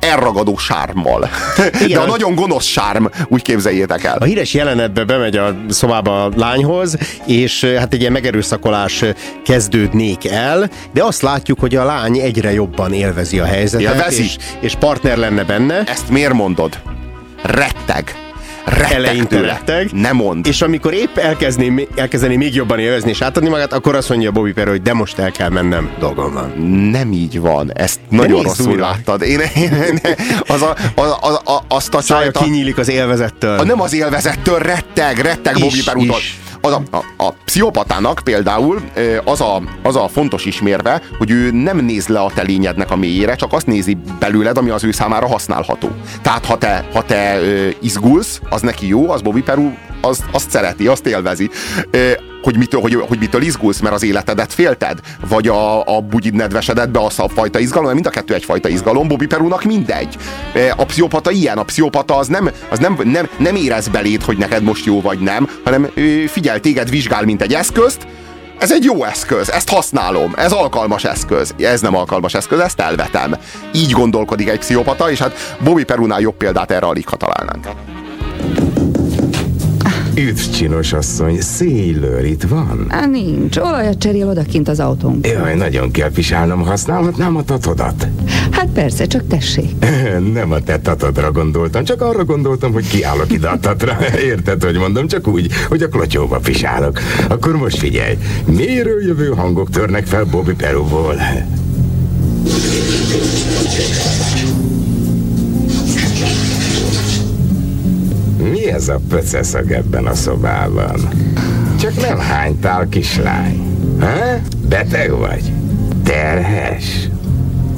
elragadó sármmal. [LAUGHS] De a nagyon gonosz sárm, úgy képzeljétek el. A híres jelenetbe bemegy a szobába a lányhoz, és hát egy ilyen megerőszakolás kezdődnék el, de azt látjuk, hogy a lány egyre jobban élvezi a helyzetet, Élvezi? és, és partner lenne benne. Ezt miért mondod? Retteg. Retteg Eleinte tőle. retteg. Ne mond. És amikor épp elkezdené, elkezdené még jobban élvezni és átadni magát, akkor azt mondja Bobby Perry, hogy de most el kell mennem, dolgom van. Nem így van. Ezt nagyon nézd rosszul újra. láttad. Én, én, én az a, az, az, az, azt a Szája kinyílik az élvezettől. a, nem az élvezettől, retteg, retteg Is, Bobby Perútól. Az a, a, a pszichopatának például az a, az a fontos ismérve, hogy ő nem néz le a te lényednek a mélyére, csak azt nézi belőled, ami az ő számára használható. Tehát ha te, ha te izgulsz, az neki jó, az Bobby Peru azt, azt szereti, azt élvezi. Hogy mitől, hogy, hogy mitől izgulsz, mert az életedet félted, vagy a, a bugyid nedvesedetbe az a fajta izgalom, mert mind a kettő egyfajta izgalom, Bobby Perúnak mindegy. A pszichopata ilyen, a pszichopata az nem, az nem, nem, nem érez beléd, hogy neked most jó vagy nem, hanem figyel téged, vizsgál, mint egy eszközt, ez egy jó eszköz, ezt használom, ez alkalmas eszköz, ez nem alkalmas eszköz, ezt elvetem. Így gondolkodik egy pszichopata, és hát Bobby Perunál jobb példát erre alig ha találnánk. Üdv, csinos asszony, Sailor itt van? Á, nincs. Olajat cserél odakint az autón. Jaj, nagyon kell pisálnom, használhatnám a tatodat? Hát persze, csak tessék. [LAUGHS] Nem a te tatodra gondoltam, csak arra gondoltam, hogy kiállok ide a tatra. [LAUGHS] Érted, hogy mondom, csak úgy, hogy a klotyóba pisálok. Akkor most figyelj, mélyről jövő hangok törnek fel Bobby Peruból. Mi ez a pöceszag ebben a szobában? Csak nem hánytál, kislány. Ha? Beteg vagy? Terhes?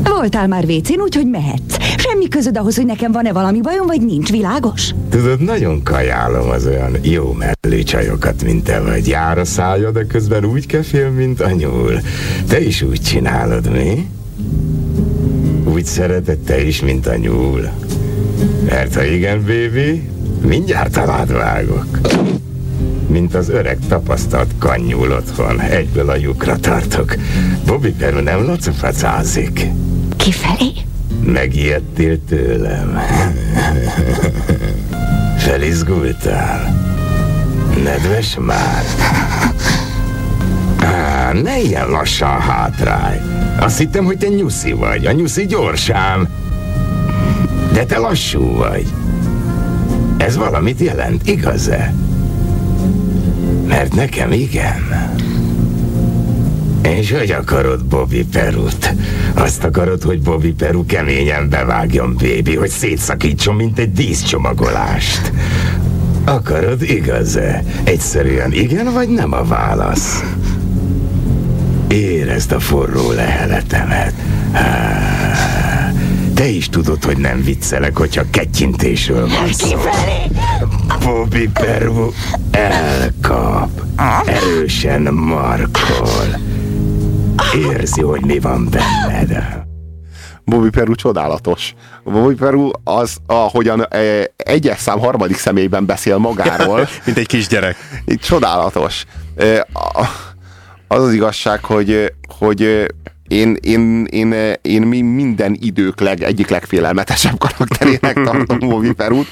Voltál már vécén, úgyhogy mehetsz. Semmi közöd ahhoz, hogy nekem van-e valami bajom, vagy nincs, világos? Tudod, nagyon kajálom az olyan jó mellő csajokat, mint te vagy. Jár a szája, de közben úgy kefél, mint a nyúl. Te is úgy csinálod, mi? Úgy szereted te is, mint a nyúl. Mert ha igen, baby, mindjárt talád vágok. Mint az öreg tapasztalt kanyúl otthon, egyből a lyukra tartok. Bobby Peru nem locofacázik. Kifelé? Megijedtél tőlem. Felizgultál. Nedves már. Á, ne ilyen lassan hátrálj. Azt hittem, hogy te nyuszi vagy. A nyuszi gyorsám. De te lassú vagy. Ez valamit jelent, igaz-e? Mert nekem igen. És hogy akarod Bobby Perut? Azt akarod, hogy Bobby Peru keményen bevágjon, baby, hogy szétszakítson, mint egy díszcsomagolást. Akarod, igaz-e? Egyszerűen igen vagy nem a válasz? Érezd a forró leheletemet. Há, te is tudod, hogy nem viccelek, hogyha kettyintésről van szó. Bobby Peru elkap. Erősen markol. Érzi, hogy mi van benned. Bobby Peru csodálatos. Bobby Peru az, ahogyan eh, egyes szám harmadik személyben beszél magáról. [LAUGHS] Mint egy kisgyerek. Csodálatos. A- Az az igazság, hogy, hogy eh, én, én, én, eh, én mi- minden idők leg, egyik legfélelmetesebb karakterének [LAUGHS] tartom Bobby Perut.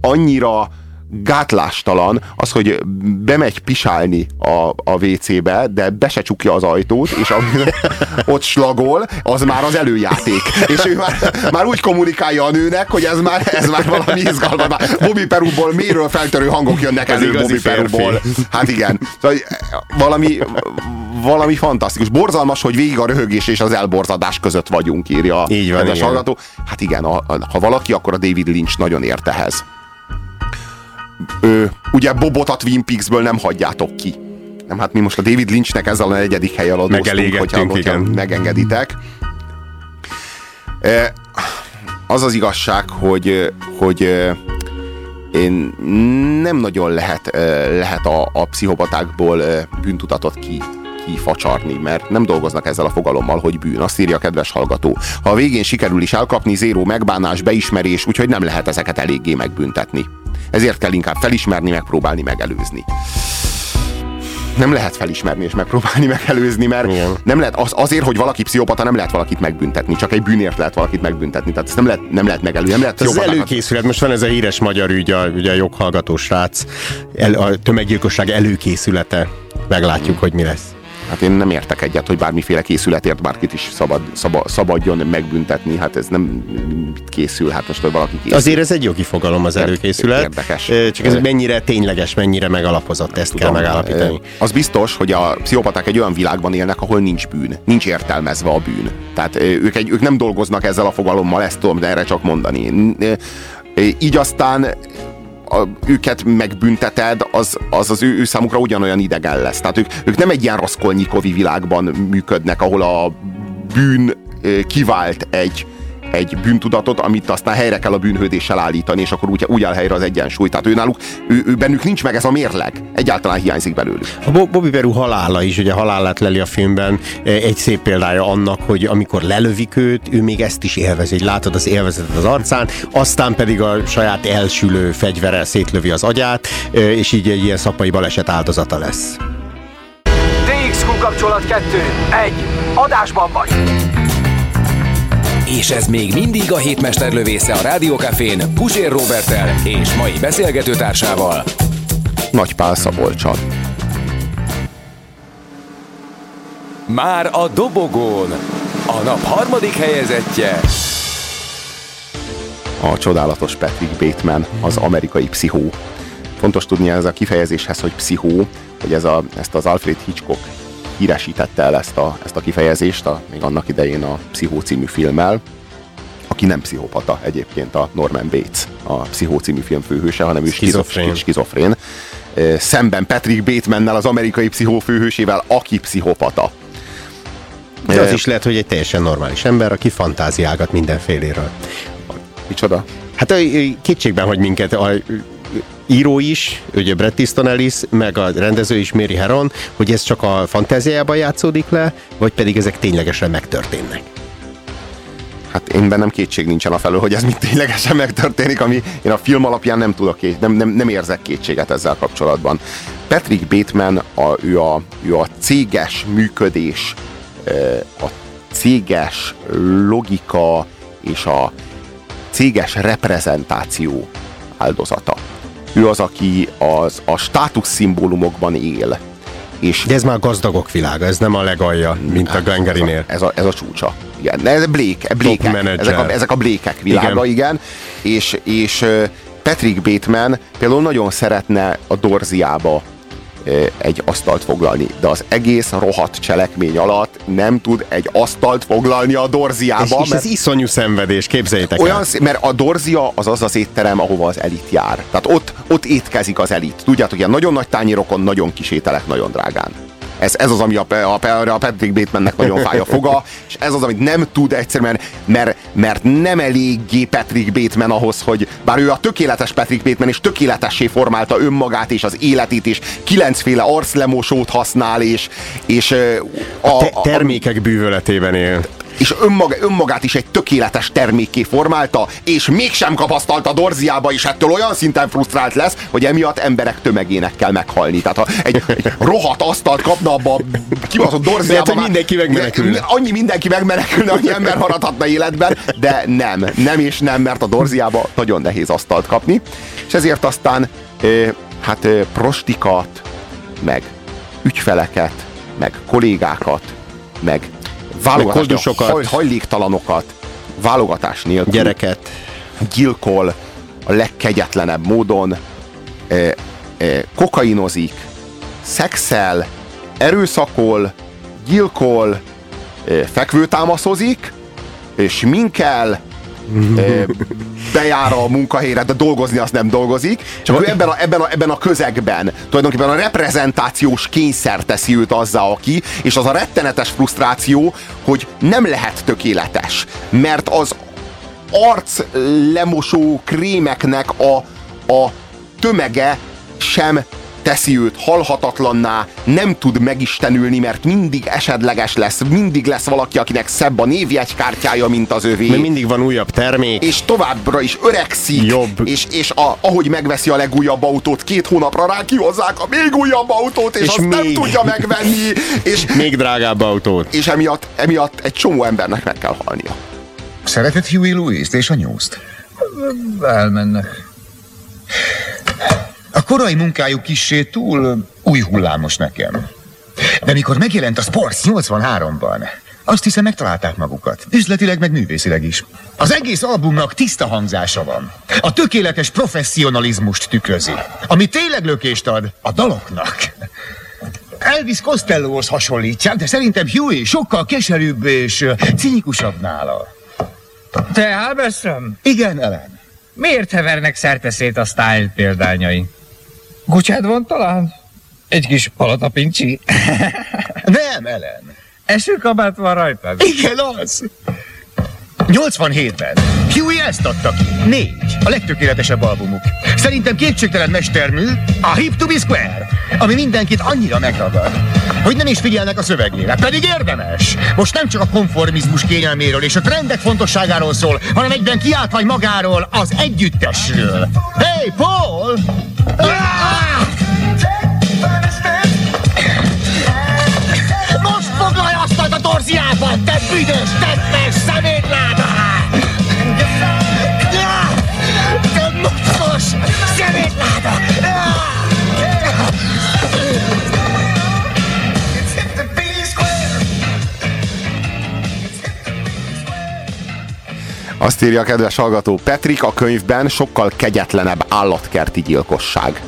Annyira gátlástalan az, hogy bemegy pisálni a, a WC-be, de be se csukja az ajtót, és ami [LAUGHS] ott slagol, az már az előjáték. És ő már, már úgy kommunikálja a nőnek, hogy ez már, ez már valami izgalmas. Már Bobby Perúból méről feltörő hangok jönnek elő Bobby. Perúból. Hát igen. Szóval valami, valami fantasztikus. Borzalmas, hogy végig a röhögés és az elborzadás között vagyunk, írja Így van, kedves hallgató. Hát igen, a, a, ha valaki, akkor a David Lynch nagyon ért ehhez. Ö, ugye Bobot a Twin Peaksből nem hagyjátok ki. Nem, hát mi most a David Lynchnek ezzel a negyedik helyen adóztunk, hogyha, hogyha megengeditek. E, az az igazság, hogy, hogy én nem nagyon lehet, lehet a, a pszichopatákból bűntutatot ki, kifacsarni, mert nem dolgoznak ezzel a fogalommal, hogy bűn. Azt írja a kedves hallgató. Ha a végén sikerül is elkapni, zéró megbánás, beismerés, úgyhogy nem lehet ezeket eléggé megbüntetni. Ezért kell inkább felismerni, megpróbálni megelőzni. nem lehet felismerni és megpróbálni [LAUGHS] megelőzni, mert Igen. nem lehet, az, azért, hogy valaki pszichopata, nem lehet valakit megbüntetni, csak egy bűnért lehet valakit megbüntetni, tehát ezt nem lehet, nem lehet megelőzni, nem lehet Ez az előkészület, most van ez a híres magyar ügy, a, ugye a joghallgató srác, el, a tömeggyilkosság előkészülete, meglátjuk, hogy mi lesz. Hát én nem értek egyet, hogy bármiféle készületért bárkit is szabad, szabad, szabadjon megbüntetni. Hát ez nem készül, hát most hogy valaki készül. Azért ez egy jogi fogalom az előkészület. Érdekes. Csak ez mennyire tényleges, mennyire megalapozott, ezt Tudom, kell megállapítani. Az biztos, hogy a pszichopaták egy olyan világban élnek, ahol nincs bűn. Nincs értelmezve a bűn. Tehát ők, egy, ők nem dolgoznak ezzel a fogalommal, ezt tudom de erre csak mondani. Így aztán a, őket megbünteted, az az, az ő, ő számukra ugyanolyan idegen lesz. Tehát ők, ők nem egy ilyen Raskolnikovi világban működnek, ahol a bűn kivált egy, egy bűntudatot, amit aztán helyre kell a bűnhődéssel állítani, és akkor úgy, úgy áll helyre az egyensúly. Tehát ő náluk, ő, ő bennük nincs meg ez a mérleg. Egyáltalán hiányzik belőlük. A Bobby Beru halála is, ugye halálát leli a filmben, e, egy szép példája annak, hogy amikor lelövik őt, ő még ezt is élvezi, hogy látod az élvezetet az arcán, aztán pedig a saját elsülő fegyvere szétlövi az agyát, e, és így egy ilyen szakmai baleset áldozata lesz. DXQ kapcsolat 2. 1. Adásban vagy! És ez még mindig a hétmester lövésze a Rádiókafén Pusér Robertel és mai beszélgetőtársával Nagy Pál Szabolcsal. Már a dobogón a nap harmadik helyezettje a csodálatos Patrick Bateman, az amerikai pszichó. Fontos tudni ez a kifejezéshez, hogy pszichó, hogy ez a, ezt az Alfred Hitchcock híresítette el ezt a, ezt a kifejezést, a, még annak idején a Pszichó című filmmel, aki nem pszichopata egyébként a Norman Bates, a Pszichó című film főhőse, hanem ő skizofrén. skizofrén. Szemben Patrick Batemannel, az amerikai pszichó főhősével, aki pszichopata. De az is lehet, hogy egy teljesen normális ember, aki fantáziálgat mindenféléről. Micsoda? Hát kétségben, hogy minket a író is, ugye Bret Easton Ellis, meg a rendező is Mary Heron, hogy ez csak a fantáziában játszódik le, vagy pedig ezek ténylegesen megtörténnek. Hát én bennem kétség nincsen a felől, hogy ez mind ténylegesen megtörténik, ami én a film alapján nem tudok, nem, nem, nem érzek kétséget ezzel kapcsolatban. Patrick Bateman, a, ő, a, ő a céges működés, a céges logika és a céges reprezentáció áldozata ő az, aki az, a státuszszimbólumokban él. És De ez már gazdagok világa, ez nem a legalja, mint a Gangerinél. Ez a, ez a csúcsa. Igen, ez blék, blékek, ezek a, ezek a blékek világa, igen. igen. És, és Patrick Bateman például nagyon szeretne a Dorziába egy asztalt foglalni, de az egész rohadt cselekmény alatt nem tud egy asztalt foglalni a Dorziába. És, és mert ez iszonyú szenvedés, képzeljétek olyan, el. Mert a Dorzia az az az étterem, ahova az elit jár. Tehát ott, ott étkezik az elit. Tudjátok, ilyen nagyon nagy tányérokon, nagyon kis ételek, nagyon drágán. Ez, ez az, ami a, a, a Patrick Batemannek nagyon fáj a foga, és ez az, amit nem tud egyszerűen, mert, mert nem eléggé Patrick Bateman ahhoz, hogy bár ő a tökéletes Patrick Bateman, és tökéletessé formálta önmagát és az életét, és kilencféle arclemosót használ, és, és a, a, a termékek bűvöletében él és önmaga, önmagát is egy tökéletes termékké formálta, és mégsem kapasztalt a dorziába, és ettől olyan szinten frusztrált lesz, hogy emiatt emberek tömegének kell meghalni. Tehát ha egy, egy rohadt asztalt kapna abba kibaszott dorziába, Lehet, hogy mindenki megmenekülne. Annyi mindenki megmenekülne, annyi ember maradhatna életben, de nem, nem és nem, mert a dorziába nagyon nehéz asztalt kapni, és ezért aztán hát prostikat, meg ügyfeleket, meg kollégákat, meg válogatásokat, haj, hajléktalanokat, válogatás nélkül. Gyereket. Gyilkol a legkegyetlenebb módon, e, e, kokainozik, szexel, erőszakol, gyilkol, e, fekvőtámaszozik, és minkel, bejár a munkahelyre, de dolgozni azt nem dolgozik. Csak ő ebben a, ebben, a, ebben a közegben tulajdonképpen a reprezentációs kényszer teszi őt azzá, aki, és az a rettenetes frusztráció, hogy nem lehet tökéletes, mert az arc lemosó krémeknek a, a tömege sem teszi őt halhatatlanná, nem tud megistenülni, mert mindig esedleges lesz, mindig lesz valaki, akinek szebb a névjegykártyája, mint az övé. Mert mindig van újabb termék. És továbbra is öregszik. Jobb. És, és a, ahogy megveszi a legújabb autót, két hónapra rá kihozzák a még újabb autót, és, És azt nem még. tudja megvenni. És, [LAUGHS] Még drágább autót. és emiatt, emiatt egy csomó embernek meg kell halnia. Szereted Huey Lewis-t és a nyúzt? Elmennek. A korai munkájuk kissé túl új hullámos nekem. De mikor megjelent a Sports 83-ban, azt hiszem megtalálták magukat. Üzletileg meg művészileg is. Az egész albumnak tiszta hangzása van. A tökéletes professzionalizmust tükrözi. Ami tényleg lökést ad a daloknak. Elvis Costellóhoz hasonlítják, de szerintem Huey sokkal keserűbb és cinikusabb nála. Te, Halberström? Igen, Ellen. Miért hevernek szerteszét a style példányai? Kucsád van talán? Egy kis palatapincsi? [LAUGHS] Nem, Ellen. Esőkabát van rajtad? Igen, az. 87-ben Huey ezt adta ki. Négy. A legtökéletesebb albumuk. Szerintem kétségtelen mestermű a Hip to be Square, ami mindenkit annyira megragad, hogy nem is figyelnek a szövegére. Pedig érdemes. Most nem csak a konformizmus kényelméről és a trendek fontosságáról szól, hanem egyben kiáltvaj magáról az együttesről. Hey, Paul! Most foglalj asztalt a torziában, te büdös, tettes szemétláda! Azt írja a kedves hallgató, Petrik a könyvben sokkal kegyetlenebb állatkerti gyilkosság.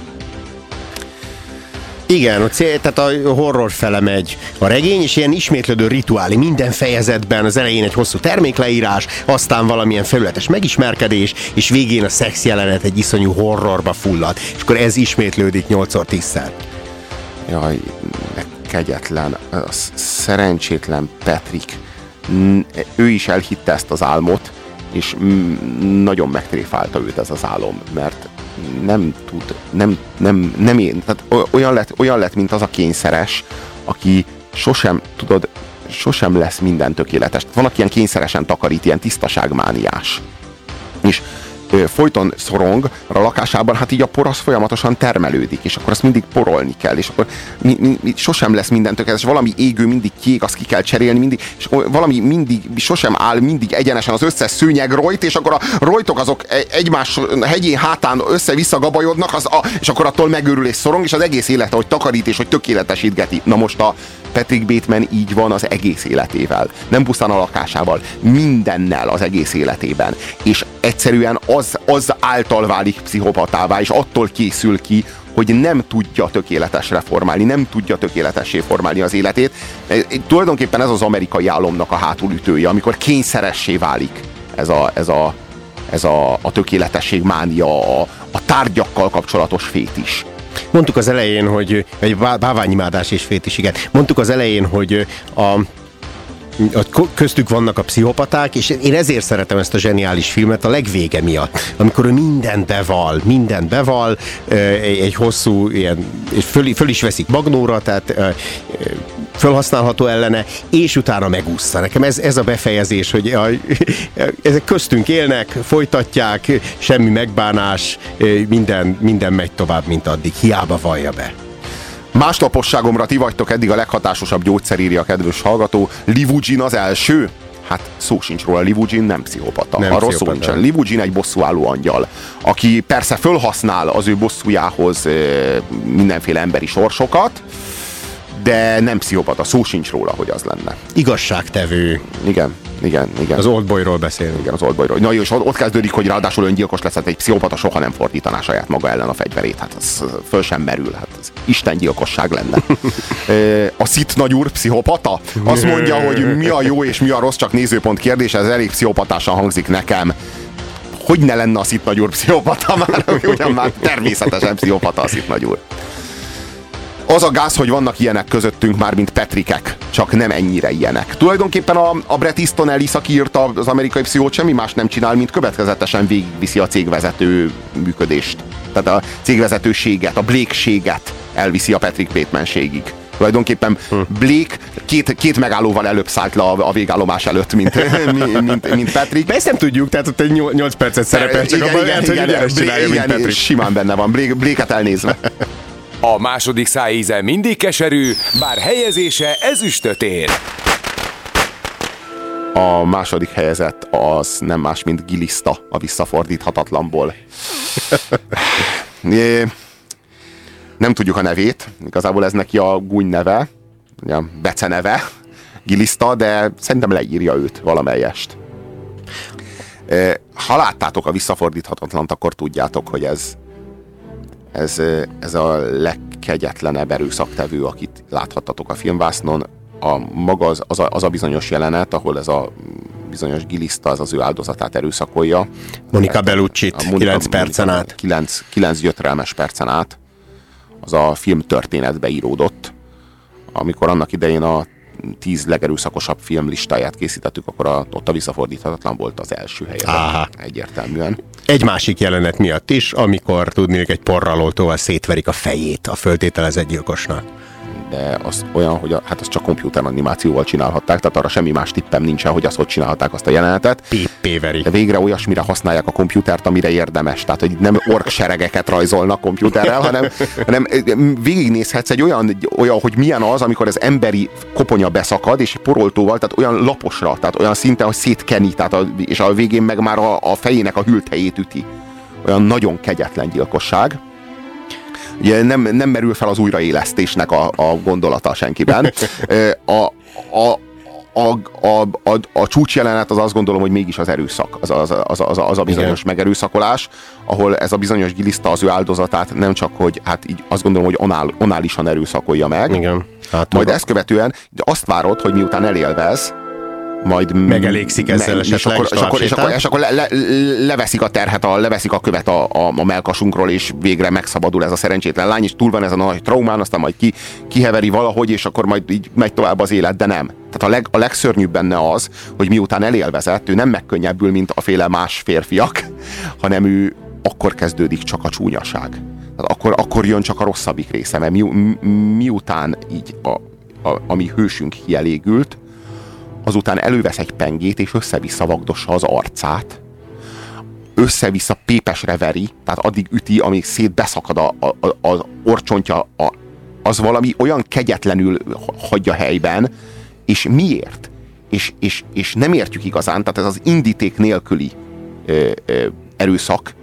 Igen, a cél, tehát a horror fele megy a regény, és ilyen ismétlődő rituálé minden fejezetben, az elején egy hosszú termékleírás, aztán valamilyen felületes megismerkedés, és végén a szex jelenet egy iszonyú horrorba fullad. És akkor ez ismétlődik 8-10-szer. Jaj, kegyetlen, szerencsétlen Petrik. Ő is elhitte ezt az álmot, és nagyon megtréfálta őt ez az álom, mert nem tud, nem, nem, nem én, tehát olyan lett, olyan lett, mint az a kényszeres, aki sosem, tudod, sosem lesz minden tökéletes. Van, aki ilyen kényszeresen takarít, ilyen tisztaságmániás. És folyton szorong a lakásában, hát így a por az folyamatosan termelődik, és akkor azt mindig porolni kell, és akkor mi, mi, mi, sosem lesz minden tökéletes, valami égő mindig kiég, azt ki kell cserélni, mindig, és valami mindig sosem áll, mindig egyenesen az összes szőnyeg rojt, és akkor a rojtok azok e- egymás hegyén hátán össze-vissza gabajodnak, az a, és akkor attól megőrül és szorong, és az egész élete, hogy takarít és hogy tökéletesítgeti. Na most a Patrick Bateman így van az egész életével. Nem pusztán a lakásával, mindennel az egész életében. És egyszerűen az, az által válik pszichopatává, és attól készül ki, hogy nem tudja tökéletesre formálni, nem tudja tökéletessé formálni az életét. Tulajdonképpen ez az amerikai álomnak a hátulütője, amikor kényszeressé válik ez a, ez a, ez a, a tökéletesség mánia, a, a tárgyakkal kapcsolatos fétis. Mondtuk az elején, hogy egy bá- báványimádás és fétis, igen. Mondtuk az elején, hogy a köztük vannak a pszichopaták, és én ezért szeretem ezt a zseniális filmet a legvége miatt. Amikor ő mindent beval, mindent beval, egy, hosszú ilyen, és föl, föl is veszik magnóra, tehát felhasználható ellene, és utána megúszta. Nekem ez, ez a befejezés, hogy jaj, [LAUGHS] ezek köztünk élnek, folytatják, semmi megbánás, minden, minden megy tovább, mint addig. Hiába vallja be. Másnaposságomra ti vagytok eddig a leghatásosabb gyógyszer, írja a kedves hallgató. Livugin az első? Hát szó sincs róla, Livugin nem pszichopata. Nem Arról szó nincsen. Livugin egy bosszúálló angyal, aki persze fölhasznál az ő bosszújához mindenféle emberi sorsokat, de nem pszichopata, szó sincs róla, hogy az lenne. Igazságtevő. Igen, igen, igen. Az Oldboyról beszélünk. Igen, az Oldboyról. Na jó, és ott kezdődik, hogy ráadásul öngyilkos lesz, hát egy pszichopata soha nem fordítaná saját maga ellen a fegyverét. Hát ez föl sem merül. Hát ez istengyilkosság lenne. [LAUGHS] A szit nagyúr pszichopata? Azt mondja, hogy mi a jó és mi a rossz, csak nézőpont kérdése, ez elég pszichopatásan hangzik nekem. Hogy ne lenne a szit nagyúr pszichopata [LAUGHS] már? Ugyan már természetesen pszichopata a szit nagyúr. Az a gáz, hogy vannak ilyenek közöttünk már, mint Petrikek, csak nem ennyire ilyenek. Tulajdonképpen a, a Bret Easton Ellis, aki írta az amerikai pszichót, semmi más nem csinál, mint következetesen végigviszi a cégvezető működést. Tehát a cégvezetőséget, a blékséget, elviszi a Patrick Batemanségig. Tulajdonképpen Blake két, két megállóval előbb szállt le a, a végállomás előtt, mint, [LAUGHS] mint, mint Patrick. De ezt nem tudjuk, tehát ott egy 8 percet szerepel, csak abban lehet, hogy csinálja, mint igen, Patrick. simán benne van, Blake, Blake-et elnézve. [LAUGHS] A második szájíze mindig keserű, bár helyezése ezüstöt ér. A második helyezett az nem más, mint Giliszta a visszafordíthatatlanból. [LAUGHS] Nem tudjuk a nevét, igazából ez neki a gúny neve, a Bece neve, Giliszta, de szerintem leírja őt valamelyest. Ha láttátok a visszafordíthatatlant, akkor tudjátok, hogy ez, ez, ez a legkegyetlenebb erőszaktevő, akit láthattatok a filmvásznon. A maga az, az, a, az a bizonyos jelenet, ahol ez a bizonyos giliszta az az ő áldozatát erőszakolja. Monika Monika- 9 percen át. 9, 9 gyötrelmes percen át. Az a film történetbe íródott. Amikor annak idején a 10 legerőszakosabb film listáját készítettük, akkor a, ott a visszafordíthatatlan volt az első helyen. Egyértelműen. Egy másik jelenet miatt is, amikor tudnék egy porraloltóval szétverik a fejét a föltételezett gyilkosnak. De az olyan, hogy a, hát azt csak komputeranimációval csinálhatták, tehát arra semmi más tippem nincsen, hogy azt hogy csinálhatták azt a jelenetet. Péveri. De végre olyasmire használják a komputert, amire érdemes. Tehát, hogy nem ork seregeket rajzolnak komputerrel, hanem, hanem végignézhetsz egy olyan, olyan, hogy milyen az, amikor az emberi koponya beszakad, és poroltóval, tehát olyan laposra, tehát olyan szinten, hogy szétkeni, tehát a, és a végén meg már a, a fejének a hűlt helyét üti. Olyan nagyon kegyetlen gyilkosság. Ugye nem, nem merül fel az újraélesztésnek a, a gondolata senkiben. [LAUGHS] A, a, a, a, a, a csúcsjelenet az azt gondolom, hogy mégis az erőszak, az, az, az, az, az a bizonyos Igen. megerőszakolás, ahol ez a bizonyos giliszta az ő áldozatát nem csak, hogy hát így azt gondolom, hogy onál, onálisan erőszakolja meg, Igen. Hát majd ezt követően azt várod, hogy miután elélvez, majd Megelégszik ezzel és esetleg, akkor, és és akkor, és akkor, és akkor le, le, leveszik a terhet, a, leveszik a követ a, a, a melkasunkról, és végre megszabadul ez a szerencsétlen lány, és túl van ez a nagy traumán, aztán majd ki, kiheveri valahogy, és akkor majd így megy tovább az élet, de nem. Tehát a, leg, a legszörnyűbb benne az, hogy miután elélvezett, ő nem megkönnyebbül, mint a féle más férfiak, [LAUGHS] hanem ő akkor kezdődik csak a csúnyaság. Tehát akkor, akkor jön csak a rosszabbik része, mert mi, mi, miután így a, a, a mi hősünk kielégült, azután elővesz egy pengét, és össze-vissza vagdossa az arcát, össze-vissza pépesre veri, tehát addig üti, amíg szét beszakad a, a, az orcsontja, a, az valami olyan kegyetlenül hagyja helyben, és miért? És, és, és nem értjük igazán, tehát ez az indíték nélküli ö, ö, erőszak,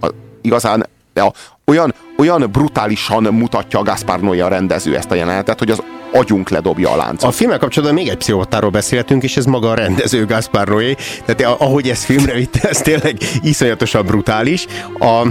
a, igazán a, olyan, olyan brutálisan mutatja a Gaspar Noé rendező ezt a jelenetet, hogy az agyunk ledobja a láncot. A filmmel kapcsolatban még egy pszichopatáról beszélhetünk, és ez maga a rendező Gaspar Noé. Tehát ahogy ezt filmre vitte, ez tényleg iszonyatosan brutális. A,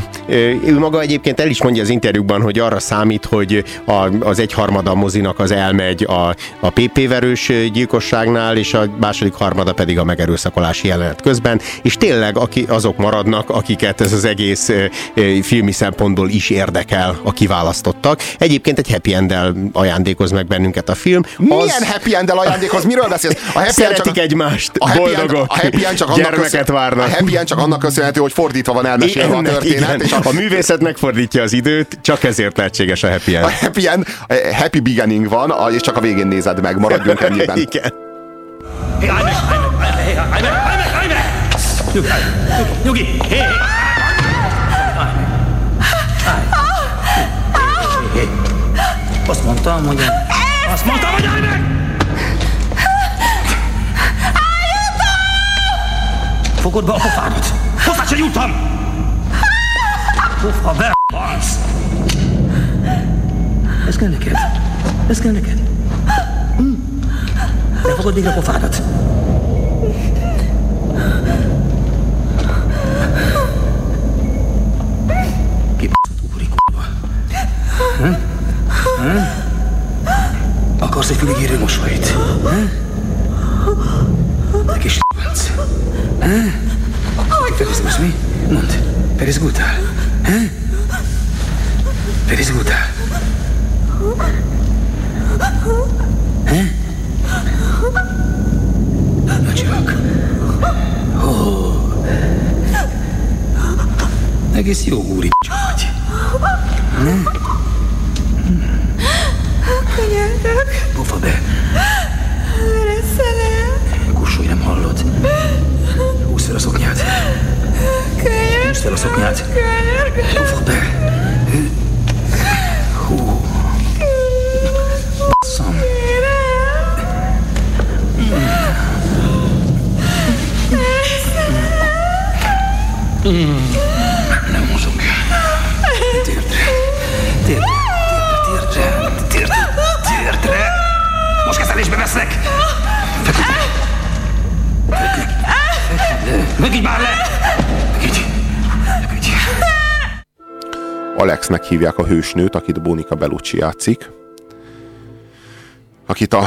ő maga egyébként el is mondja az interjúkban, hogy arra számít, hogy a, az egyharmada mozinak az elmegy a, a PP verős gyilkosságnál, és a második harmada pedig a megerőszakolási jelenet közben, és tényleg aki, azok maradnak, akiket ez az egész ö, ö, filmi szempontból is érdekel a kiválasztottak. Egyébként egy happy end ajándékoz meg bennünket a film. Milyen happy end ajándékhoz? Miről beszélsz? A happy end Szeretik egymást, a happy end, boldogok, a happy end csak annak gyermeket köszön- várnak. A happy end csak annak köszönhető, hogy fordítva van elmesélve a történet. igen. És a, A művészet megfordítja az időt, csak ezért lehetséges a happy end. a happy end, a happy beginning van, a- és csak a végén nézed meg, maradjunk ennyiben. [LAUGHS] Igen. Hey! Nyugi, nyugi, nyugi, hé, hé! Azt mondtam, hogy... Azt mondtam, hogy állj meg! Fogod be a pofádat! Hozzá se juttam! Pofa, be balsz! Ez kell neked? Ez kell neked? Hm? Te fogod végre a pofádat? Kibaszott úri kurva. Hm? Hm? Akarsz egy füligérő mosolyt? Te kis. Hm? Felizgulsz mi? Mondd. Felizgultál? Felizgultál? Na csak. Ó. Egész jó úri vagy. Ne? Hm. Pufa be. Gussolj, nem hallod? Húzd fel a szoknyát. Húzd fel a szoknyát. Pufa be. Hú. Basszom. Nem Feküdj le. Feküdj már le. Feküdj. Feküdj. Alexnek hívják a hősnőt, akit Bónika Bellucci játszik, akit a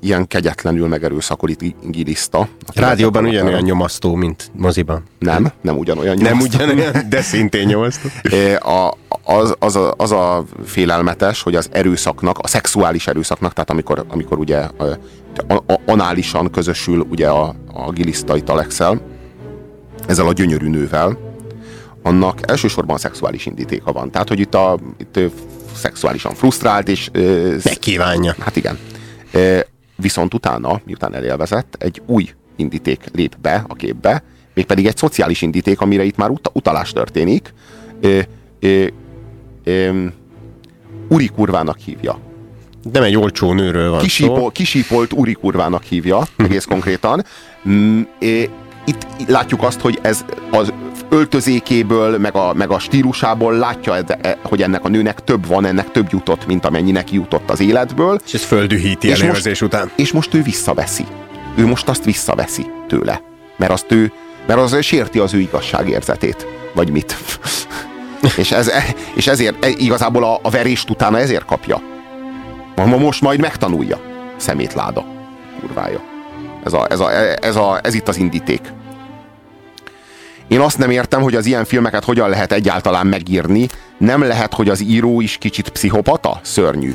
ilyen kegyetlenül megerőszakolt giliszta. Rádióban ugyanolyan nyomasztó, mint moziban. Nem, nem ugyanolyan Nem nyomasztó. ugyanolyan, de szintén nyomasztó. [LAUGHS] A, az, az, a, az a félelmetes, hogy az erőszaknak, a szexuális erőszaknak, tehát amikor, amikor ugye a, a, a, análisan közösül ugye a, a giliszta itt Alexel, ezzel a gyönyörű nővel, annak elsősorban szexuális indítéka van. Tehát, hogy itt, a, itt szexuálisan frusztrált, és... Megkívánja. Hát igen. Viszont utána, miután elélvezett, egy új indíték lép be a képbe, mégpedig egy szociális indíték, amire itt már uta, utalás történik. Ö, ö, ö, Uri kurvának hívja. Nem egy olcsó nőről van Kisípol, szó. kisípolt Uri kurvának hívja, [LAUGHS] egész konkrétan. Mm, é, Itt látjuk azt, hogy ez az öltözékéből, meg a, meg a stílusából látja, ed- e- hogy ennek a nőnek több van, ennek több jutott, mint amennyi neki jutott az életből. És ez földühíti elélvezés után. És most ő visszaveszi. Ő most azt visszaveszi tőle. Mert azt ő, mert az sérti az ő igazságérzetét. Vagy mit. [LAUGHS] és, ez, és ezért e- igazából a, a verést utána ezért kapja. Ma most majd megtanulja. Szemétláda. Kurvája. Ez, a, ez, a, ez, a, ez itt az indíték. Én azt nem értem, hogy az ilyen filmeket hogyan lehet egyáltalán megírni. Nem lehet, hogy az író is kicsit pszichopata? Szörnyű.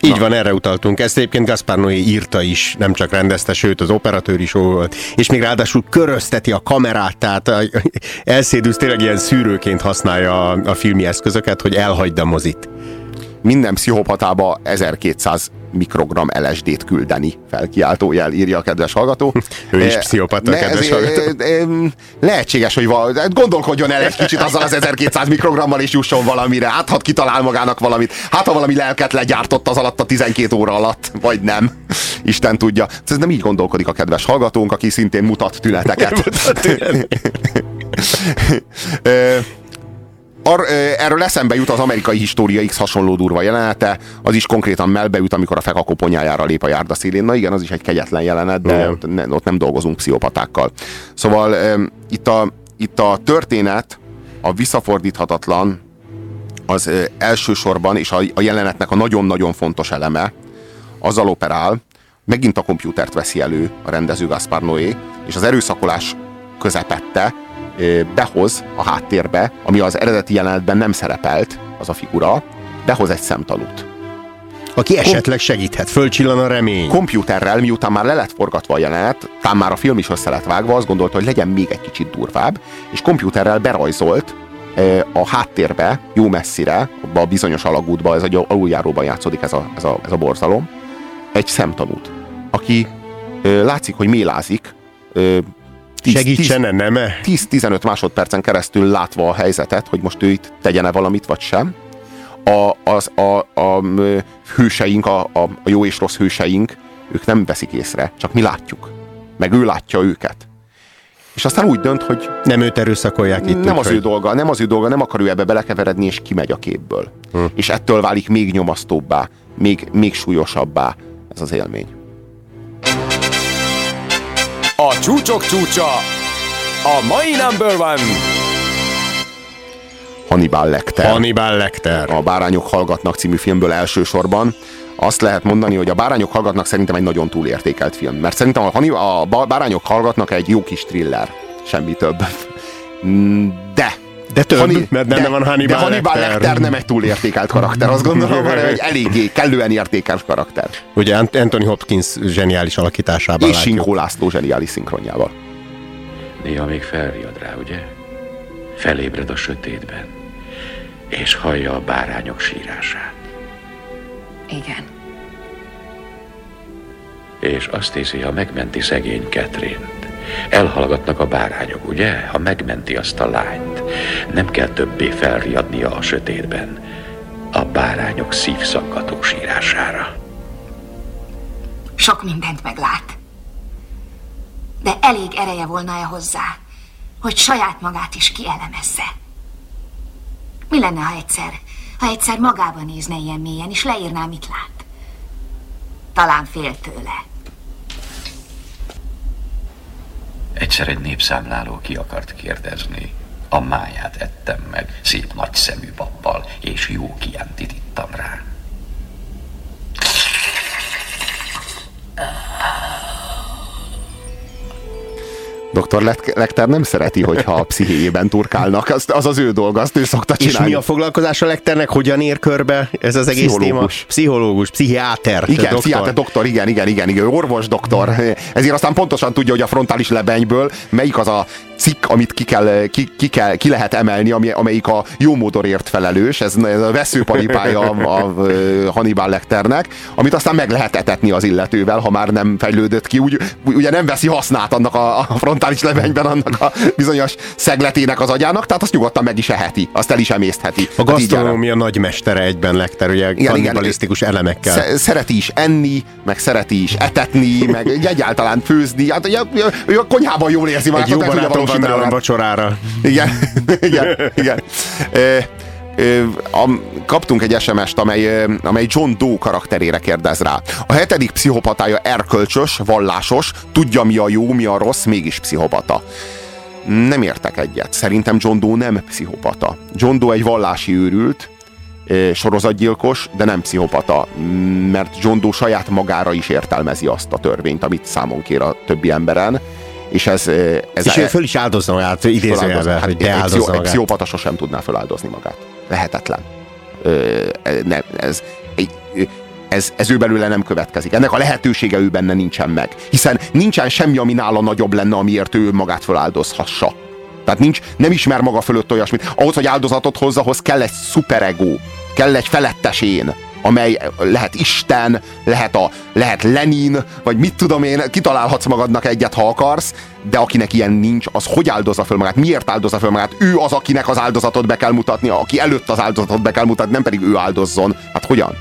Így van, erre utaltunk. Ezt egyébként Gaspar Noé írta is, nem csak rendezte, sőt az operatőr is volt. És még ráadásul körözteti a kamerát, tehát elszédülsz tényleg ilyen szűrőként használja a, a filmi eszközöket, hogy elhagyd a mozit. Minden pszichopatába 1200 mikrogram LSD-t küldeni, felkiáltójel írja a kedves hallgató. [LAUGHS] Ő is Eh, pszichopata, ne, kedves hallgató. eh, eh, Lehetséges, hogy val- hát gondolkodjon el egy kicsit azzal az 1200 mikrogrammal és jusson valamire. Hát, ha kitalál magának valamit. Hát, ha valami lelket legyártott az alatt a 12 óra alatt, vagy nem. Isten tudja. Ez nem így gondolkodik a kedves hallgatónk, aki szintén mutat tüneteket. Ö, [LAUGHS] Ar, erről eszembe jut az amerikai História X hasonló durva jelenete, az is konkrétan melbe jut, amikor a fekakoponyájára lép a járda szélén. Na igen, az is egy kegyetlen jelenet, de ott, ne, ott nem dolgozunk pszichopatákkal. Szóval itt, a, itt a történet, a visszafordíthatatlan, az elsősorban, és a, a jelenetnek a nagyon-nagyon fontos eleme, azzal operál, megint a komputert veszi elő a rendező Gaspar Noé, és az erőszakolás közepette behoz a háttérbe, ami az eredeti jelenetben nem szerepelt, az a figura, behoz egy szemtanút. Aki esetleg segíthet, fölcsillan a remény. Kompjúterrel, miután már le lett forgatva a jelenet, tám már a film is össze lett vágva, azt gondolta, hogy legyen még egy kicsit durvább, és kompjúterrel berajzolt a háttérbe, jó messzire, abba a bizonyos alagútba, ez a gy- aluljáróban játszódik ez a, ez a, ez a borzalom, egy szemtanút, aki látszik, hogy mélázik, ö, Segítsene, nem-e? 10-15 másodpercen keresztül látva a helyzetet, hogy most ő itt tegyene valamit, vagy sem. A, az, a, a hőseink, a, a, jó és rossz hőseink, ők nem veszik észre, csak mi látjuk. Meg ő látja őket. És aztán úgy dönt, hogy Nem őt erőszakolják itt. nem az úgyhogy- ő dolga, nem az ő dolga, nem akar ő ebbe belekeveredni, és kimegy a képből. Hm. És ettől válik még nyomasztóbbá, még, még súlyosabbá ez az élmény. A csúcsok csúcsa, a mai number one. Hannibal Lecter. Hannibal Lecter. A Bárányok hallgatnak című filmből elsősorban. Azt lehet mondani, hogy a Bárányok hallgatnak szerintem egy nagyon túlértékelt film. Mert szerintem a, Hanni- a Bárányok hallgatnak egy jó kis thriller. Semmi több. [LAUGHS] De De több, mert benne van Hannibal de Hannibal Lecter. Lecter nem egy túlértékelt karakter, azt gondolom, hanem egy eléggé kellően értékes karakter. Ugye Ant- Anthony Hopkins zseniális alakításában És látjuk. Sinkó László zseniális szinkronjával. Néha még felriad rá, ugye? Felébred a sötétben, és hallja a bárányok sírását. Igen. és azt hiszi, ha megmenti szegény Ketrint. Elhallgatnak a bárányok, ugye? Ha megmenti azt a lányt. Nem kell többé felriadnia a sötétben. A bárányok szívszaggató sírására. Sok mindent meglát. De elég ereje volna-e hozzá, hogy saját magát is kielemezze? Mi lenne, ha egyszer, ha egyszer magába nézne ilyen mélyen, és leírná, mit lát? Talán fél tőle. Egyszer egy népszámláló ki akart kérdezni. A máját ettem meg, szép nagy szemű pappal, és jó kientit ittam rá. Dr. Lecter nem szereti, hogyha a pszichéjében turkálnak, az, az az ő dolga, azt ő szokta csinálni. És mi a foglalkozás a Lecternek, hogyan ér körbe ez az egész Pszichológus. téma? Pszichológus, pszichiáter. Igen, doktor. pszichiáter, doktor, igen, igen, igen, igen, orvos doktor. Ezért aztán pontosan tudja, hogy a frontális lebenyből melyik az a cikk, amit ki, kell, ki, ki, kell, ki lehet emelni, ami, amelyik a jó módorért felelős, ez, ez a veszőparipája a, a, a Hannibal Lecternek, amit aztán meg lehet etetni az illetővel, ha már nem fejlődött ki. Úgy, ugye nem veszi hasznát annak a, a frontális lebenyben, annak a bizonyos szegletének az agyának, tehát azt nyugodtan meg is eheti, azt el is emésztheti. A gasztronómia nagymestere egyben Lecter, ugye Igen, kannibalisztikus elemekkel. Sze- szereti is enni, meg szereti is etetni, meg egyáltalán főzni. Hát ugye, ő a konyhában jól érzi magát. Egy jó barátom van nálam vacsorára. Igen, [LAUGHS] igen, igen. [LAUGHS] Ö, a, kaptunk egy SMS-t, amely, amely John Doe karakterére kérdez rá. A hetedik pszichopatája erkölcsös, vallásos, tudja mi a jó, mi a rossz, mégis pszichopata. Nem értek egyet. Szerintem John Doe nem pszichopata. John Doe egy vallási őrült, sorozatgyilkos, de nem pszichopata, mert John Doe saját magára is értelmezi azt a törvényt, amit számon kér a többi emberen, és ez... ez És ő föl is áldozza magát, idézőjelben, hogy Hát egy, pszicho- egy magát. pszichopata sosem tudná feláldozni magát. Lehetetlen. Ö, nem, ez, ez, ez ő belőle nem következik. Ennek a lehetősége ő benne nincsen meg. Hiszen nincsen semmi, ami nála nagyobb lenne, amiért ő magát feláldozhassa. Tehát nincs, nem ismer maga fölött olyasmit. Ahhoz, hogy áldozatot hozza, ahhoz kell egy szuperego, kell egy felettes én, amely lehet Isten, lehet, a, lehet Lenin, vagy mit tudom én, kitalálhatsz magadnak egyet, ha akarsz, de akinek ilyen nincs, az hogy áldozza föl magát? Miért áldozza föl magát? Ő az, akinek az áldozatot be kell mutatni, aki előtt az áldozatot be kell mutatni, nem pedig ő áldozzon. Hát hogyan?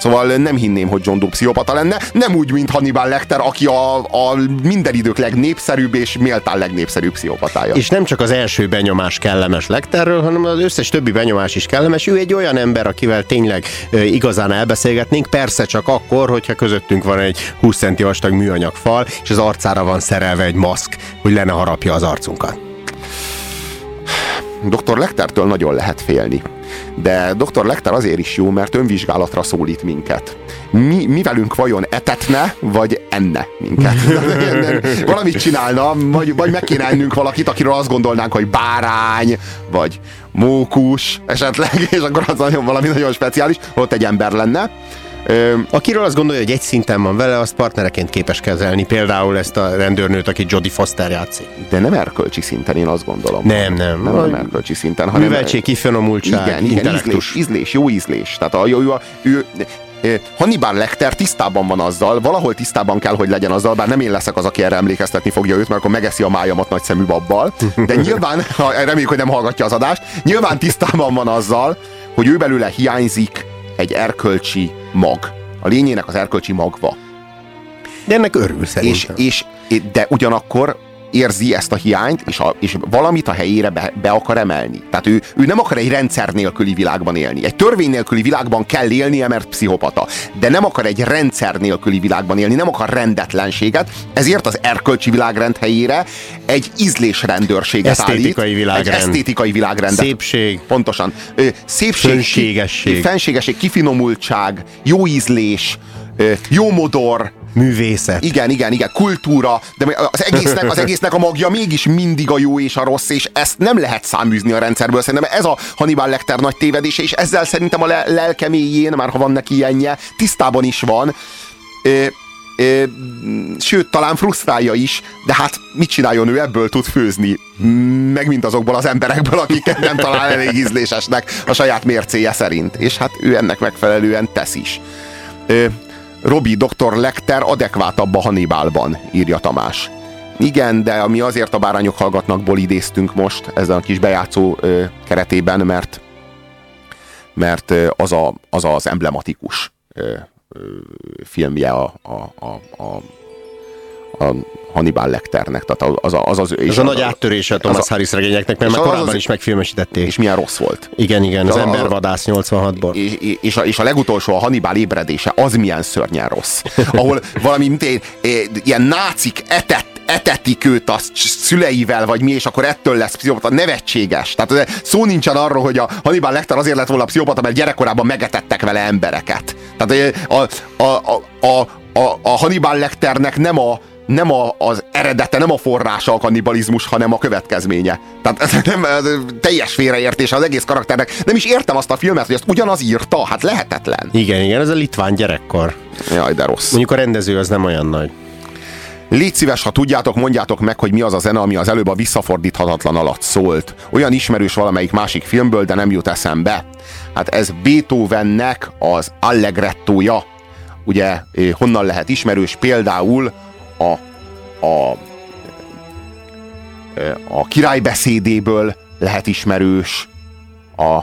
Szóval nem hinném, hogy John Doe pszichopata lenne, nem úgy, mint Hannibal Lecter, aki a, a minden idők legnépszerűbb és méltán legnépszerűbb pszichopatája. És nem csak az első benyomás kellemes Lecterről, hanem az összes többi benyomás is kellemes. Ő egy olyan ember, akivel tényleg igazán elbeszélgetnénk, persze csak akkor, hogyha közöttünk van egy 20 centi vastag műanyag fal, és az arcára van szerelve egy maszk, hogy le ne harapja az arcunkat. Dr. Lectertől nagyon lehet félni. De Dr. Lecter azért is jó, mert önvizsgálatra szólít minket. Mi, mi velünk vajon etetne, vagy enne minket? [LAUGHS] Valamit csinálna, vagy, vagy meg kéne ennünk valakit, akiről azt gondolnánk, hogy bárány, vagy mókus esetleg, [LAUGHS] és akkor az nagyon valami nagyon speciális, ott egy ember lenne. Akiről azt gondolja, hogy egy szinten van vele, azt partnereként képes kezelni. Például ezt a rendőrnőt, aki Jodie Foster játszik. De nem erkölcsi szinten, én azt gondolom. Nem, nem. Nem, nem erkölcsi szinten, hanem... Műveltség, kifinomultság, igen, igen, ízlés, ízlés, jó ízlés. Tehát a, jó, jó, ő, Hannibal Lecter tisztában van azzal, valahol tisztában kell, hogy legyen azzal, bár nem én leszek az, aki erre emlékeztetni fogja őt, mert akkor megeszi a májamat nagy szemű babbal, de nyilván, reméljük, hogy nem hallgatja az adást, nyilván tisztában van azzal, hogy ő belőle hiányzik egy erkölcsi mag. A lényének az erkölcsi magva. De ennek örül És, szerintem. és, de ugyanakkor érzi ezt a hiányt, és, a, és valamit a helyére be, be akar emelni. Tehát ő, ő nem akar egy rendszer nélküli világban élni. Egy törvény nélküli világban kell élnie, mert pszichopata. De nem akar egy rendszer nélküli világban élni, nem akar rendetlenséget, ezért az erkölcsi világrend helyére egy ízlésrendőrséget Esztétikai állít. világrend. Egy esztétikai világrendet. Szépség. Pontosan. Ö, Szépség. Fenségesség. Fenségesség, kifinomultság, jó ízlés, ö, jó modor, Művészet. igen, igen, igen, kultúra, de az egésznek, az egésznek a magja mégis mindig a jó és a rossz, és ezt nem lehet száműzni a rendszerből. Szerintem ez a Hannibal Lecter nagy tévedése, és ezzel szerintem a le- lelke mélyén, már ha van neki ilyenje, tisztában is van. Ö, sőt, talán frusztrálja is, de hát mit csináljon ő, ebből tud főzni. Meg mint azokból az emberekből, akiket nem talál elég ízlésesnek a saját mércéje szerint. És hát ő ennek megfelelően tesz is. Robi Dr. Lecter adekvátabb a Hannibalban, írja Tamás. Igen, de mi azért a bárányok hallgatnakból idéztünk most ezen a kis bejátszó ö, keretében, mert mert az a, az, az emblematikus ö, ö, filmje a, a, a, a, a Hannibal Lecternek. Tehát az a, az, az, és és a, a nagy áttörése a Thomas Harris regényeknek, mert már az- korábban az- is megfilmesítették. És milyen rossz volt. Igen, igen, az A- a- Embervadász 86-ból. És, és, a, és a legutolsó, a Hannibal ébredése, az milyen szörnyen rossz. Ahol valami mint egy, ilyen nácik etett, etetik őt a szüleivel, vagy mi, és akkor ettől lesz pszichopata. Nevetséges. Tehát szó nincsen arról, hogy a Hannibal Lecter azért lett volna pszichopata, mert gyerekkorában megetettek vele embereket. Tehát a, a, a, a, a, a Hannibal Lecternek nem a nem a, az eredete, nem a forrása a kannibalizmus, hanem a következménye. Tehát ez [LAUGHS] nem ez teljes félreértés az egész karakternek. Nem is értem azt a filmet, hogy ezt ugyanaz írta, hát lehetetlen. Igen, igen, ez a litván gyerekkor. Jaj, de rossz. Mondjuk a rendező az nem olyan nagy. Légy szíves, ha tudjátok, mondjátok meg, hogy mi az a zene, ami az előbb a visszafordíthatatlan alatt szólt. Olyan ismerős valamelyik másik filmből, de nem jut eszembe. Hát ez Beethovennek az Allegrettója. Ugye eh, honnan lehet ismerős? Például a, a, a királybeszédéből lehet ismerős a,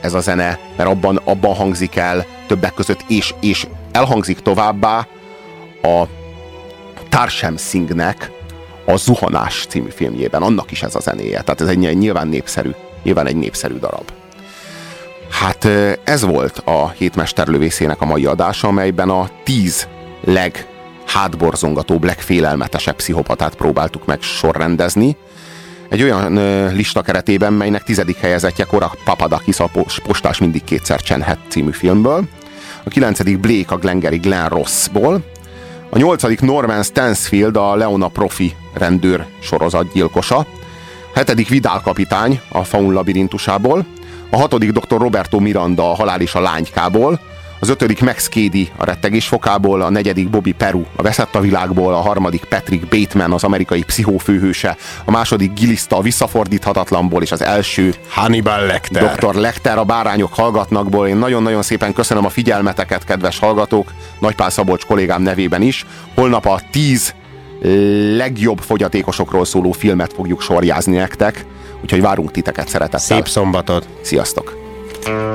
ez a zene, mert abban, abban hangzik el többek között, és, és elhangzik továbbá a Tarsem Singhnek a Zuhanás című filmjében, annak is ez a zenéje. Tehát ez egy nyilván népszerű, nyilván egy népszerű darab. Hát ez volt a hétmesterlövészének a mai adása, amelyben a tíz leg hátborzongatóbb, legfélelmetesebb pszichopatát próbáltuk meg sorrendezni. Egy olyan ö, lista keretében, melynek tizedik helyezettje Korak Papadakis a pos- postás mindig kétszer csenhet című filmből. A kilencedik Blake a Glengeri Glen Rossból. A nyolcadik Norman Stansfield a Leona Profi rendőr sorozatgyilkosa. A hetedik Vidal kapitány a Faun labirintusából. A hatodik Dr. Roberto Miranda a Halál és a lánykából. Az ötödik Max Cady a rettegés fokából, a negyedik Bobby Peru a Veszett a világból, a harmadik Patrick Bateman az amerikai pszichófőhőse, a második Gilista a visszafordíthatatlanból, és az első Hannibal Lecter. Dr. Lecter a bárányok hallgatnakból. Én nagyon-nagyon szépen köszönöm a figyelmeteket, kedves hallgatók, Nagypál Szabolcs kollégám nevében is. Holnap a 10 legjobb fogyatékosokról szóló filmet fogjuk sorjázni nektek, úgyhogy várunk titeket szeretettel. Szép szombatot! Sziasztok!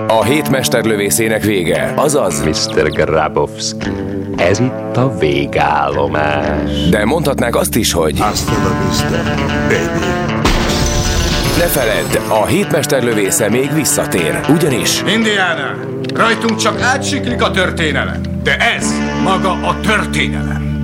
A hétmesterlövészének vége, azaz Mr. Grabowski, ez itt a végállomás. De mondhatnák azt is, hogy Hasta la vista, baby. ne feledd, a hétmesterlövésze még visszatér, ugyanis Indiana, rajtunk csak átsiklik a történelem, de ez maga a történelem.